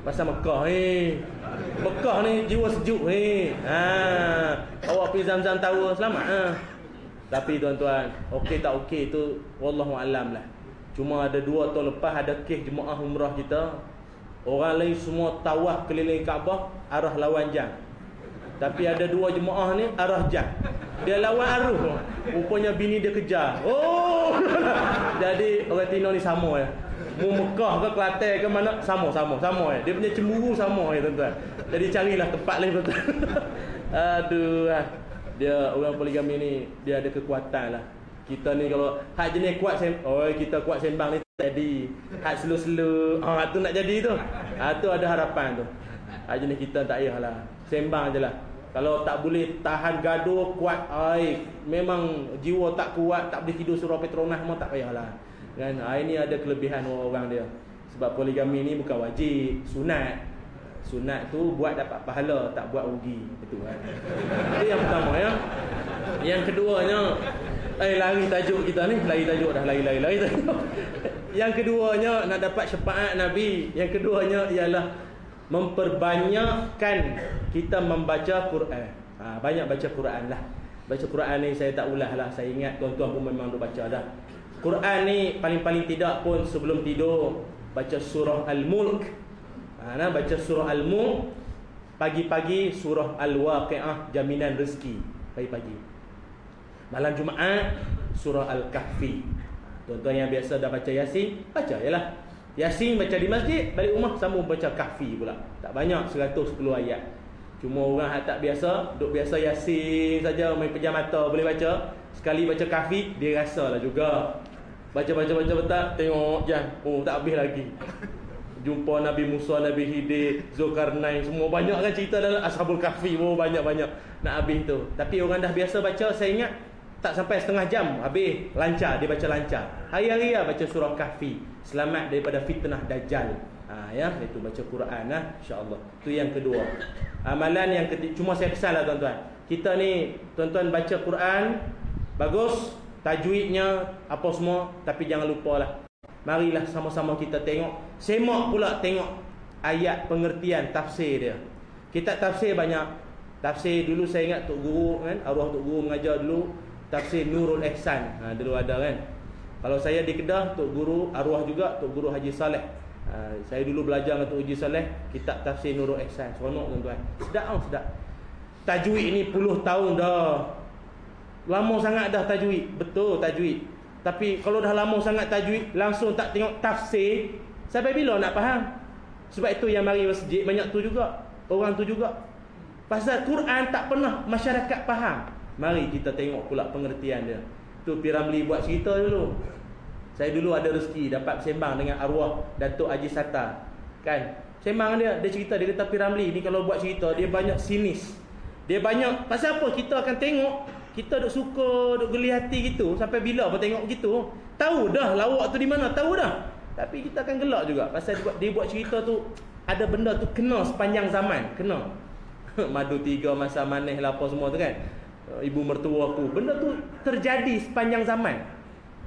Pasal Mekah ni. Mekah ni jiwa sejuk ni. Ha. Awak pergi zam-zam tahu selamat ha. Tapi tuan-tuan, okey tak okey tu wallahu alam lah. Cuma ada dua tahun lepas ada kes jemaah umrah kita. Orang lain semua tawaf keliling Kaabah arah lawan jam. Tapi ada dua jemaah ni arah jam. Dia lawan arus Rupanya bini dia kejar Oh *laughs* Jadi orang Tino ni sama ya Mu Mekah ke Kelantan ke mana Sama sama sama ya Dia punya cemburu sama ya tuan-tuan. Jadi carilah tempat lain tuan-tuan. *laughs* Aduh ah. Dia orang poligami ni Dia ada kekuatan lah. Kita ni kalau hak jenis kuat sem oh kita kuat sembang ni tak jadi. Hak slow-slow. Ah tu nak jadi tu. Ah tu ada harapan tu. Hak jenis kita tak payahlah sembang ajalah kalau tak boleh tahan gaduh kuat ai. Memang jiwa tak kuat tak boleh tidur surau Petronas semua tak payahlah. Kan ai ni ada kelebihan orang dia. Sebab poligami ni bukan wajib, sunat. Sunat tu buat dapat pahala, tak buat rugi. Betul kan? Itu yang pertama ya. Yang keduanya eh lari tajuk kita ni, lari tajuk dah lari lari lari tajuk. Yang keduanya nak dapat syafaat Nabi. Yang keduanya ialah memperbanyakkan kita membaca Quran. Ha, banyak baca Quran lah. Baca Quran ni saya tak ulah lah. Saya ingat tuan-tuan pun memang dah baca dah. Quran ni paling-paling tidak pun sebelum tidur baca surah Al-Mulk. Ha, baca surah Al-Mulk. Pagi-pagi surah Al-Waqi'ah jaminan rezeki. Pagi-pagi. Malam Jumaat surah Al-Kahfi. Tuan-tuan yang biasa dah baca Yasin, baca yalah. Yasin baca di masjid, balik rumah sambung baca kahfi pula. Tak banyak 110 ayat. Cuma orang tak biasa, duk biasa Yasin saja main pejam mata boleh baca. Sekali baca kahfi, dia rasa lah juga. Baca-baca baca betul, tengok je. Oh, tak habis lagi. Jumpa Nabi Musa, Nabi Hidir, Zulkarnain, semua banyak kan cerita dalam Ashabul Kahfi. Oh, banyak-banyak nak habis tu. Tapi orang dah biasa baca, saya ingat tak sampai setengah jam habis lancar dia baca lancar hari-hari lah baca surah kahfi selamat daripada fitnah dajjal ha, ya itu baca Quran lah insyaallah tu yang kedua amalan yang ketiga cuma saya pesanlah tuan-tuan kita ni tuan-tuan baca Quran bagus tajwidnya apa semua tapi jangan lupa lah. Marilah sama-sama kita tengok. Semak pula tengok ayat pengertian tafsir dia. Kita tafsir banyak. Tafsir dulu saya ingat tok guru kan arwah tok guru mengajar dulu tafsir Nurul Ihsan. Ha, dulu ada kan. Kalau saya di Kedah Tok Guru arwah juga Tok Guru Haji Saleh. Ha, saya dulu belajar dengan Tok Haji Saleh kitab tafsir Nurul Ihsan. Seronok tuan-tuan. Sedap oh sedap. Tajwid ini puluh tahun dah lama sangat dah tajwid betul tajwid tapi kalau dah lama sangat tajwid langsung tak tengok tafsir sampai bila nak faham sebab itu yang mari masjid banyak tu juga orang tu juga pasal Quran tak pernah masyarakat faham Mari kita tengok pula pengertian dia. Tu Piramli buat cerita dulu. Saya dulu ada rezeki dapat sembang dengan arwah Datuk Haji Sata. Kan? Sembang dia, dia cerita dia kata Piramli ni kalau buat cerita dia banyak sinis. Dia banyak pasal apa kita akan tengok kita duk suka, duk geli hati gitu sampai bila apa tengok gitu. Tahu dah lawak tu di mana, tahu dah. Tapi kita akan gelak juga pasal dia buat, dia buat cerita tu ada benda tu kena sepanjang zaman, kena. *laughs* Madu tiga masa maneh lah apa semua tu kan. Uh, ibu mertua aku. Benda tu terjadi sepanjang zaman.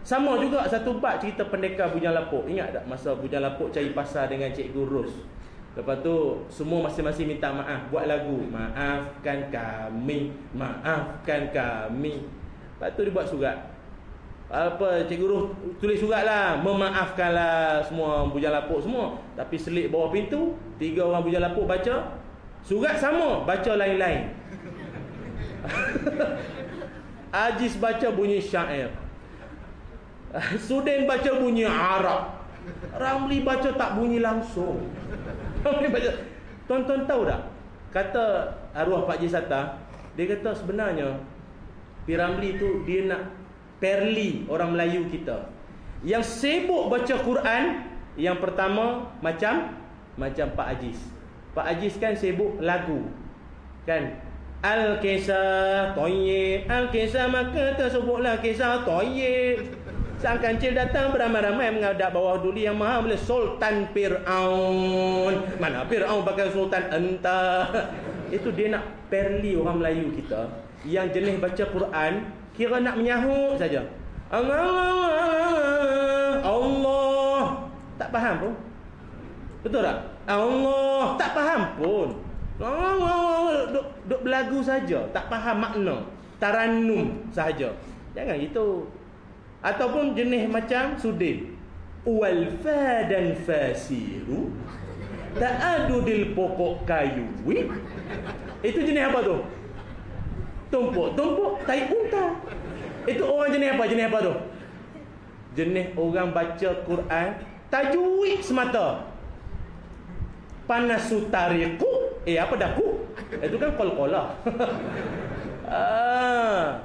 Sama juga satu bab cerita pendekar Bujang Lapuk. Ingat tak masa Bujang Lapuk cari pasar dengan Cikgu Rus? Lepas tu semua masing-masing minta maaf, buat lagu. Maafkan kami, maafkan kami. Lepas tu dia buat surat. Apa Cikgu Rus tulis surat lah, memaafkanlah semua Bujang Lapuk semua. Tapi selit bawah pintu, tiga orang Bujang Lapuk baca, surat sama, baca lain-lain. *laughs* Ajis baca bunyi syair *laughs* Sudin baca bunyi Arab. Ramli baca tak bunyi langsung. Ramli baca. Tonton tahu tak? Kata arwah Pak Ji Sata, dia kata sebenarnya Piramli tu dia nak perli orang Melayu kita. Yang sibuk baca Quran, yang pertama macam macam Pak Aziz. Pak Aziz kan sibuk lagu. Kan? Al-Kisah Toyib Al-Kisah maka tersebutlah kisah Toyib Sang kancil datang beramai-ramai menghadap bawah duli yang maha boleh Sultan Fir'aun. Mana Fir'aun pakai Sultan entah. *laughs* Itu dia nak perli orang Melayu kita. Yang jenis baca Quran, kira nak menyahut saja. Allah, Allah. Tak faham pun. Betul tak? Allah. Tak faham pun. Duk, duk belagu saja. Tak faham makna. Taranum saja. Jangan gitu ataupun jenis macam sudin. Wal fadan fasiru. Ta'adudil pokok kayu. Itu jenis apa tu? Tumpuk-tumpuk tai unta. Itu orang jenis apa? Jenis apa tu? Jenis orang baca Quran tajwid semata. Panas sutariku. Eh apa dah ku? Itu kan kol-kolah *laughs* ah.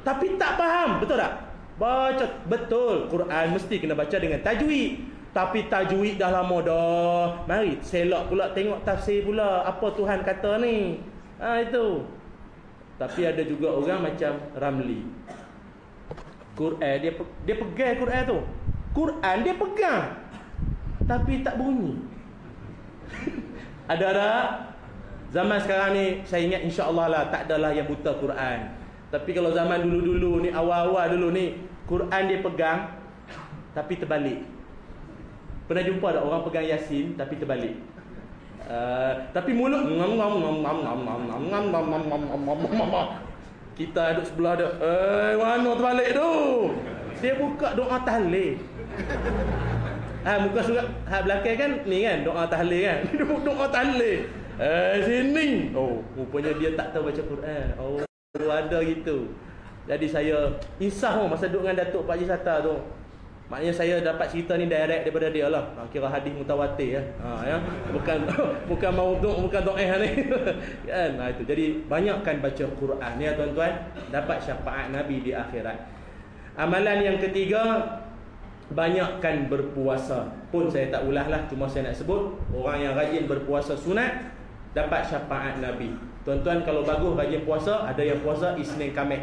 tapi tak faham betul tak Baca betul Quran mesti kena baca dengan tajwid. Tapi tajwid dah lama dah. Mari selok pula tengok tafsir pula apa Tuhan kata ni. Ha itu. Tapi ada juga orang macam Ramli. Quran dia dia pegang Quran tu. Quran dia pegang. Tapi tak bunyi. *laughs* ada ada zaman sekarang ni saya ingat insya-Allah lah tak adalah yang buta Quran. Tapi kalau zaman dulu-dulu ni awal-awal dulu ni Quran dia pegang tapi terbalik. Pernah jumpa tak orang pegang Yasin tapi terbalik? Uh, tapi mulut ngam ngam ngam ngam ngam ngam ngam ngam ngam ngam ngam ngam ngam ngam kita duduk sebelah dia eh mana terbalik tu dia buka doa tahlil ha muka surat ha belakang kan ni kan doa tahlil kan dia doa tahlil eh sini oh rupanya dia tak tahu baca Quran oh ada gitu. Jadi saya insah pun masa duduk dengan Datuk Pak Haji Sata tu. Maknanya saya dapat cerita ni direct daripada dia lah. Ha, kira hadis mutawatir ya. Ha, ya. Bukan *laughs* bukan mau duk bukan doa ni. *laughs* kan? Ha, itu. Jadi banyakkan baca Quran ya tuan-tuan. Dapat syafaat Nabi di akhirat. Amalan yang ketiga banyakkan berpuasa. Pun saya tak ulah lah. Cuma saya nak sebut. Orang yang rajin berpuasa sunat dapat syafaat Nabi. Tuan-tuan kalau bagus rajin puasa, ada yang puasa Isnin Khamis.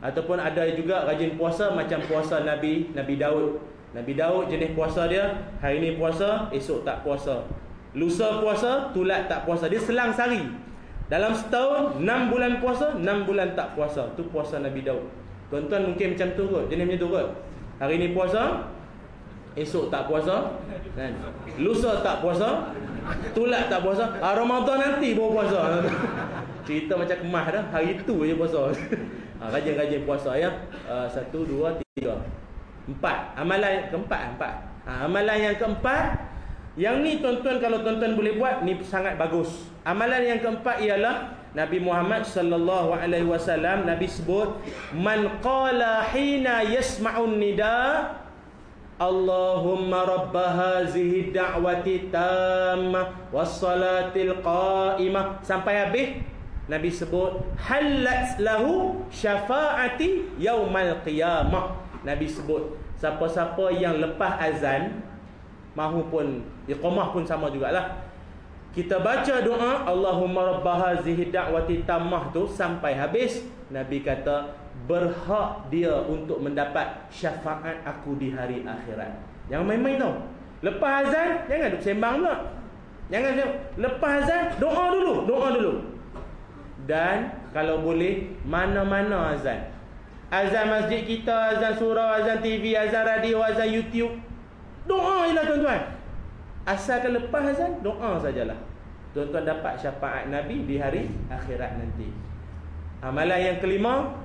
Ataupun ada juga rajin puasa macam puasa Nabi Nabi Daud. Nabi Daud jenis puasa dia, hari ni puasa, esok tak puasa. Lusa puasa, tulat tak puasa. Dia selang sari. Dalam setahun, 6 bulan puasa, 6 bulan tak puasa. Tu puasa Nabi Daud. Tuan-tuan mungkin macam tu kot. Jenis macam tu kot. Hari ni puasa, esok tak puasa. Kan? Lusa tak puasa, tulat tak puasa. Ah, Ramadan nanti baru puasa. *laughs* Cerita macam kemah dah. Hari tu je puasa. *laughs* Ha, Rajin-rajin puasa ya. Uh, Satu, dua, tiga. Empat. Amalan keempat empat. Ha, amalan yang keempat Yang ni tuan-tuan Kalau tuan-tuan boleh buat Ni sangat bagus. Amalan yang keempat ialah Nabi Muhammad sallallahu alaihi wasallam Nabi sebut man qala hina yasma'un nida Allahumma rabb hadhihi da'wati tammah was salatil qa'imah. Sampai habis Nabi sebut halat lahu syafaati yaumal qiyamah. Nabi sebut siapa-siapa yang lepas azan mahu pun iqamah pun sama jugalah. Kita baca doa Allahumma rabb hazihi da'wati tammah tu sampai habis Nabi kata berhak dia untuk mendapat syafaat aku di hari akhirat. Jangan main-main tau. Lepas azan jangan duk sembang pula. Jangan lepas azan doa dulu, doa dulu dan kalau boleh mana-mana azan. Azan masjid kita, azan surau, azan TV, azan radio, azan YouTube. Doa ialah tuan-tuan. Asalkan lepas azan, doa sajalah. Tuan-tuan dapat syafaat Nabi di hari akhirat nanti. Amalan yang kelima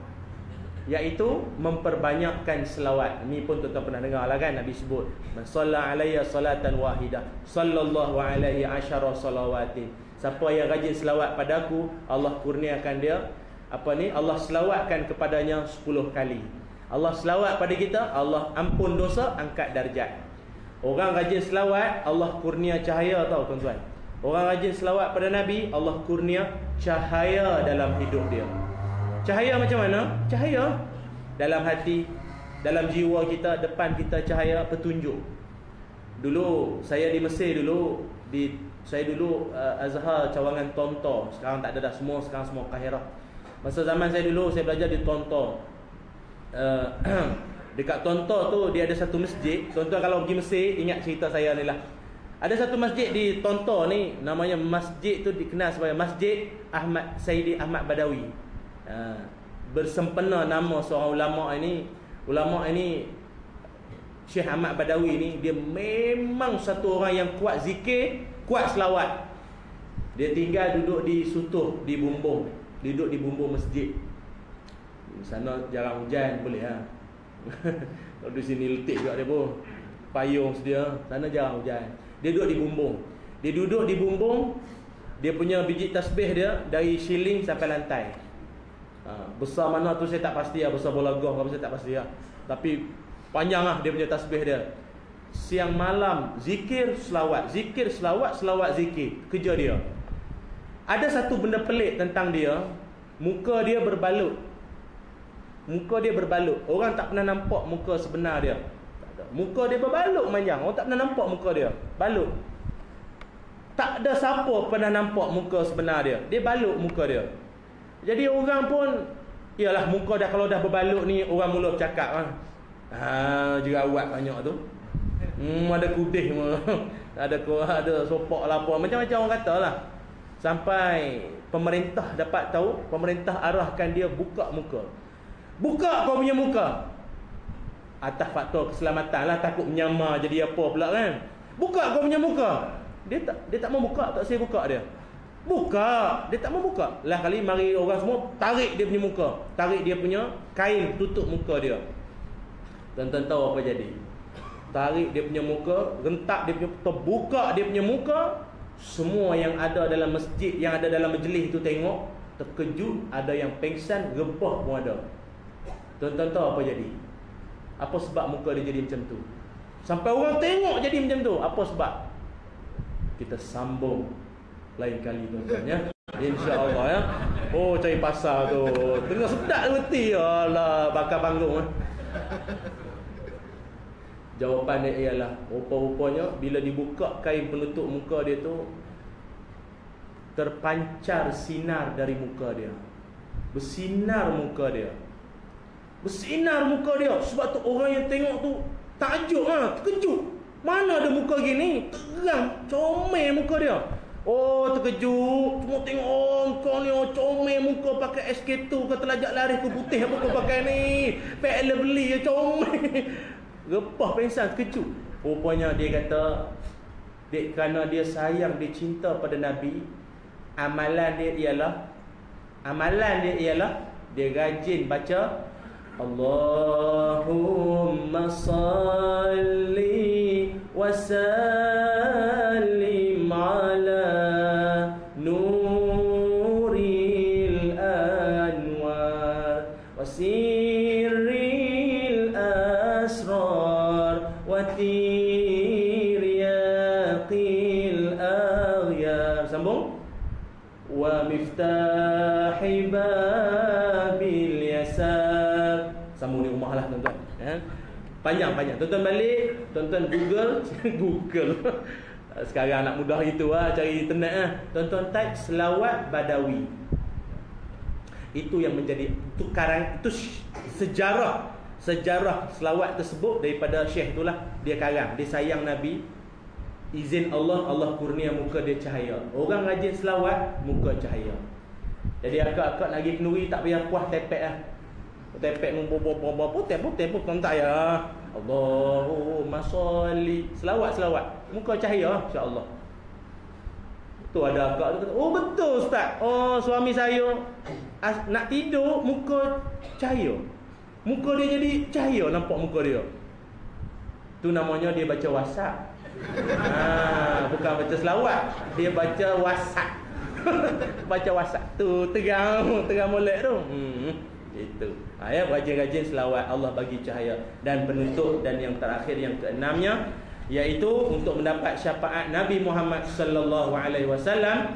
iaitu memperbanyakkan selawat. Ini pun tuan-tuan pernah dengar lah kan Nabi sebut. Man salla alayya salatan wahidah, sallallahu alaihi asyara salawatin. Siapa yang rajin selawat padaku Allah kurniakan dia. Apa ni? Allah selawatkan kepadanya 10 kali. Allah selawat pada kita Allah ampun dosa angkat darjat. Orang rajin selawat Allah kurnia cahaya tau tuan-tuan. Orang rajin selawat pada Nabi Allah kurnia cahaya dalam hidup dia. Cahaya macam mana? cahaya. Dalam hati dalam jiwa kita depan kita cahaya petunjuk. Dulu saya di Mesir dulu di saya dulu uh, Azhar cawangan Tonto sekarang tak ada dah semua sekarang semua Kahirah masa zaman saya dulu saya belajar di Tonto uh, *clears throat* dekat Tonto tu dia ada satu masjid. Tuan-tuan kalau pergi Mesir ingat cerita saya ni lah. Ada satu masjid di Tonto ni namanya masjid tu dikenal sebagai Masjid Ahmad Saidi Ahmad Badawi. Uh, bersempena nama seorang ulama ini, ulama ini Syekh Ahmad Badawi ni dia memang satu orang yang kuat zikir, kuat selawat. Dia tinggal duduk di Sutuh di Bumbung, duduk di Bumbung masjid. Sana jarang hujan boleh ha. *laughs* Kalau di sini letik juga dia pun. Payung sedia, sana jarang hujan. Dia duduk di bumbung. Dia duduk di bumbung, dia punya biji tasbih dia dari shilling sampai lantai. Ha, besar mana tu saya tak pasti lah, besar bola golf apa saya tak pasti lah. Tapi panjang lah dia punya tasbih dia. Siang malam zikir selawat, zikir selawat, selawat zikir. Kerja dia. Ada satu benda pelik tentang dia, muka dia berbalut Muka dia berbalut. Orang tak pernah nampak muka sebenar dia. Muka dia berbalut panjang. Orang tak pernah nampak muka dia. Balut. Tak ada siapa pernah nampak muka sebenar dia. Dia balut muka dia. Jadi orang pun Yalah muka dah kalau dah berbalut ni orang mula bercakap kan. Ha jerawat banyak tu. Hmm ada kudih *laughs* ada ada sopok lah apa macam-macam orang kata lah. Sampai pemerintah dapat tahu, pemerintah arahkan dia buka muka. Buka kau punya muka. Atas faktor keselamatan lah takut menyamar jadi apa pula kan. Buka kau punya muka. Dia tak dia tak mau buka, tak saya buka dia. Buka, dia tak mau buka. Lah kali mari orang semua tarik dia punya muka. Tarik dia punya kain tutup muka dia. Tuan-tuan tahu apa jadi? Tarik dia punya muka, rentak dia punya terbuka dia punya muka. Semua yang ada dalam masjid, yang ada dalam majlis tu tengok, terkejut, ada yang pengsan, rebah pun ada. Tuan-tuan tahu apa jadi? Apa sebab muka dia jadi macam tu? Sampai orang tengok jadi macam tu. Apa sebab? Kita sambung lain kali tuan-tuan ya. Insya-Allah ya. Oh cari pasal tu. Tengah sedap reti Allah bakar panggung eh. Jawapan dia ialah rupa-rupanya bila dibuka kain penutup muka dia tu terpancar sinar dari muka dia. Bersinar muka dia. Bersinar muka dia. Sebab tu orang yang tengok tu Takjub ha, terkejut. Mana ada muka gini? Terang, comel muka dia. Oh terkejut. Cuma tengok oh kau ni oh, comel muka pakai SK2 Kau telajak lari ke putih apa kau pakai ni? Pek beli ya comel *laughs* Repah pengsan terkejut. Rupanya dia kata dia, Kerana dia sayang Dia cinta pada Nabi Amalan dia ialah Amalan dia ialah Dia rajin baca Allahumma salli Wasallam panjang-panjang tuan-tuan balik tuan-tuan google. *laughs* Google. *laughs* Sekarang anak mudah itu lah cari internet lah. Tuan-tuan type selawat badawi. Itu yang menjadi itu karang itu sejarah sejarah selawat tersebut daripada syekh itulah dia karang dia sayang nabi. Izin Allah Allah kurnia muka dia cahaya. Orang rajin selawat muka cahaya. Jadi akak-akak nak pergi kenduri tak payah puas tepek lah Tepek membobo-bobo pun tempo tempo tak ya. Allahumma sholli. Selawat selawat. Muka cahaya insya-Allah. Tu ada akak tu kata, "Oh betul ustaz. Oh suami saya nak tidur muka cahaya. Muka dia jadi cahaya nampak muka dia." Tu namanya dia baca WhatsApp. ha, bukan baca selawat, dia baca WhatsApp. *laughs* baca WhatsApp tu tegang, tegang molek tu. Hmm. Itu. Ha, ya, rajin-rajin selawat. Allah bagi cahaya. Dan penutup. Dan yang terakhir yang keenamnya iaitu untuk mendapat syafaat Nabi Muhammad sallallahu alaihi wasallam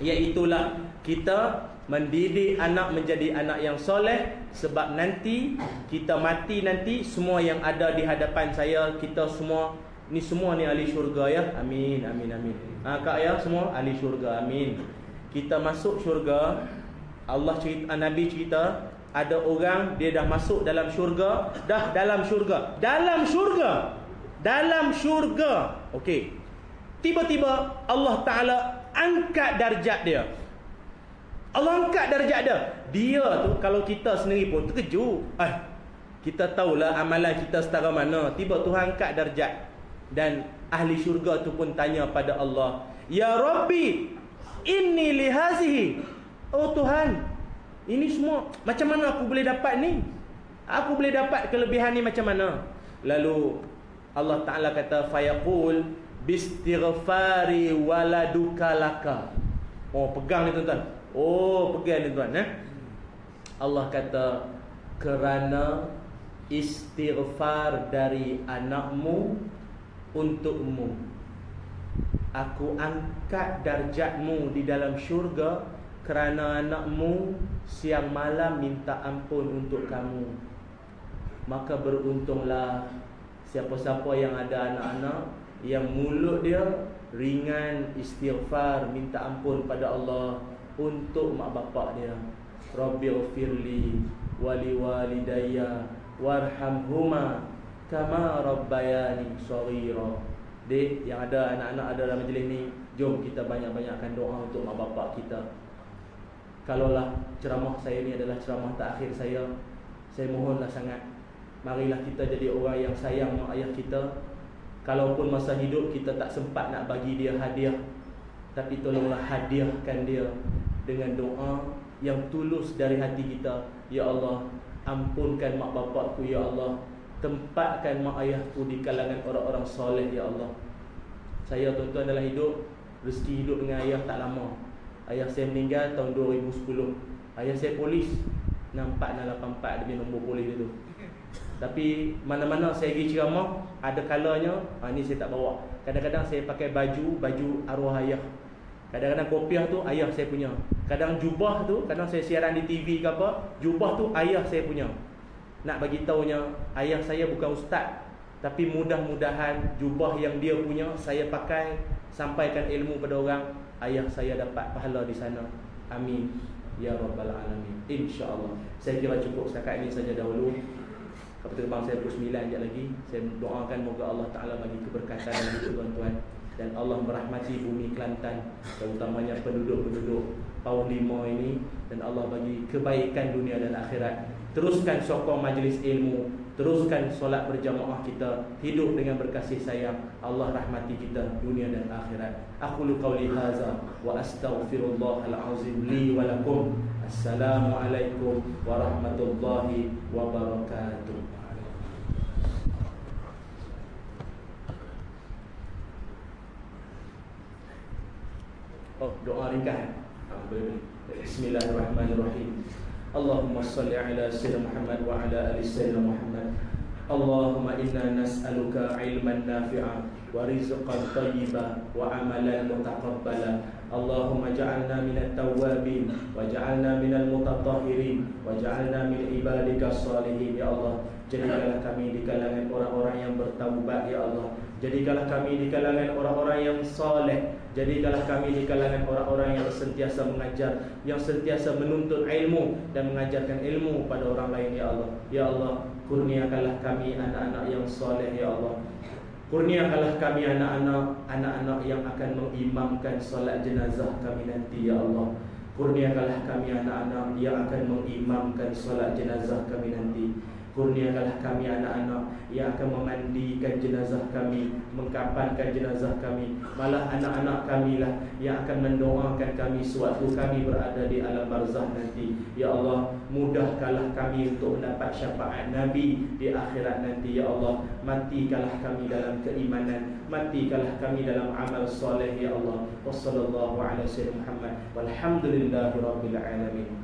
iaitulah kita mendidik anak menjadi anak yang soleh. Sebab nanti kita mati nanti semua yang ada di hadapan saya kita semua ni semua ni ahli syurga ya. Amin amin amin. Ha kak ya semua ahli syurga. Amin. Kita masuk syurga Allah cerita Nabi cerita ada orang dia dah masuk dalam syurga dah dalam syurga dalam syurga dalam syurga okey tiba-tiba Allah taala angkat darjat dia Allah angkat darjat dia. Dia tu kalau kita sendiri pun terkejut. Eh, kita tahulah amalan kita setara mana. Tiba Tuhan angkat darjat. Dan ahli syurga tu pun tanya pada Allah. Ya Rabbi, inni lihazihi. Oh Tuhan, ini semua macam mana aku boleh dapat ni? Aku boleh dapat kelebihan ni macam mana? Lalu Allah Ta'ala kata, Fayaqul bistighfari waladuka laka. Oh pegang ni tuan-tuan. Oh, pergi ni tuan eh. Allah kata kerana istighfar dari anakmu untukmu. Aku angkat darjatmu di dalam syurga kerana anakmu siang malam minta ampun untuk kamu. Maka beruntunglah siapa-siapa yang ada anak-anak yang mulut dia ringan istighfar minta ampun pada Allah untuk mak bapak dia. Rabbil firli wali walidayya warhamhuma kama rabbayani saghira. Dek yang ada anak-anak ada dalam majlis ni jom kita banyak-banyakkan doa untuk mak bapak kita kalaulah ceramah saya ni adalah ceramah terakhir saya saya mohonlah sangat marilah kita jadi orang yang sayang mak ayah kita. Kalaupun masa hidup kita tak sempat nak bagi dia hadiah tapi tolonglah hadiahkan dia dengan doa yang tulus dari hati kita. Ya Allah ampunkan mak bapakku ya Allah. Tempatkan mak ayahku di kalangan orang-orang soleh ya Allah. Saya tuan-tuan dalam hidup rezeki hidup dengan ayah tak lama ayah saya meninggal tahun 2010 ayah saya polis. 6484 dia nombor polis dia tu. *laughs* Tapi mana-mana saya pergi ceramah ada kalanya ha, ni saya tak bawa. Kadang-kadang saya pakai baju baju arwah ayah. Kadang-kadang kopiah tu ayah saya punya. Kadang jubah tu, kadang saya siaran di TV ke apa, jubah tu ayah saya punya. Nak bagi tahunya ayah saya bukan ustaz, tapi mudah-mudahan jubah yang dia punya saya pakai sampaikan ilmu pada orang, ayah saya dapat pahala di sana. Amin. Ya rabbal alamin. Insya-Allah. Saya kira cukup setakat ini saja dahulu. Kapal terbang saya pukul 9 sekejap lagi. Saya doakan moga Allah Taala bagi keberkatan dan tuan-tuan dan Allah merahmati bumi Kelantan terutamanya penduduk-penduduk Pau Lima ini dan Allah bagi kebaikan dunia dan akhirat. Teruskan sokong majlis ilmu teruskan solat berjamaah kita hidup dengan berkasih sayang. Allah rahmati kita dunia dan akhirat. Aku lu hadza wa astaghfirullahal azim li wa lakum. Assalamualaikum warahmatullahi wabarakatuh. Oh, doa ringkas. Bismillahirrahmanirrahim. Allahumma salli ala sayyidina Muhammad wa ala ali sayyidina Muhammad. Allahumma inna nas'aluka ilman nafi'a wa rizqan tayyiba wa amalan mutaqabbala. Allahumma ja'alna minat tawwabin wa ja'alna minal mutatahhirin wa ja'alna min ibadika salihin ya Allah. Jadikanlah kami di kalangan orang-orang yang bertaubat ya Allah. Jadikanlah kami di kalangan orang-orang yang saleh Jadikanlah kami di kalangan orang-orang yang sentiasa mengajar Yang sentiasa menuntut ilmu Dan mengajarkan ilmu pada orang lain Ya Allah. Ya Allah Kurniakanlah kami anak-anak yang soleh Ya Allah. Kurniakanlah kami anak-anak Anak-anak yang akan mengimamkan solat jenazah kami nanti Ya Allah. Kurniakanlah kami anak-anak yang akan mengimamkan solat jenazah kami nanti Kurniakanlah kami anak-anak yang akan memandikan jenazah kami, mengkapankan jenazah kami. Malah anak-anak kami lah yang akan mendoakan kami sewaktu kami berada di alam barzah nanti. Ya Allah, mudahkanlah kami untuk mendapat syafaat Nabi di akhirat nanti. Ya Allah, matikanlah kami dalam keimanan, matikanlah kami dalam amal soleh. Ya Allah, wassalamualaikum warahmatullahi wabarakatuh. Walhamdulillahirabbil alamin.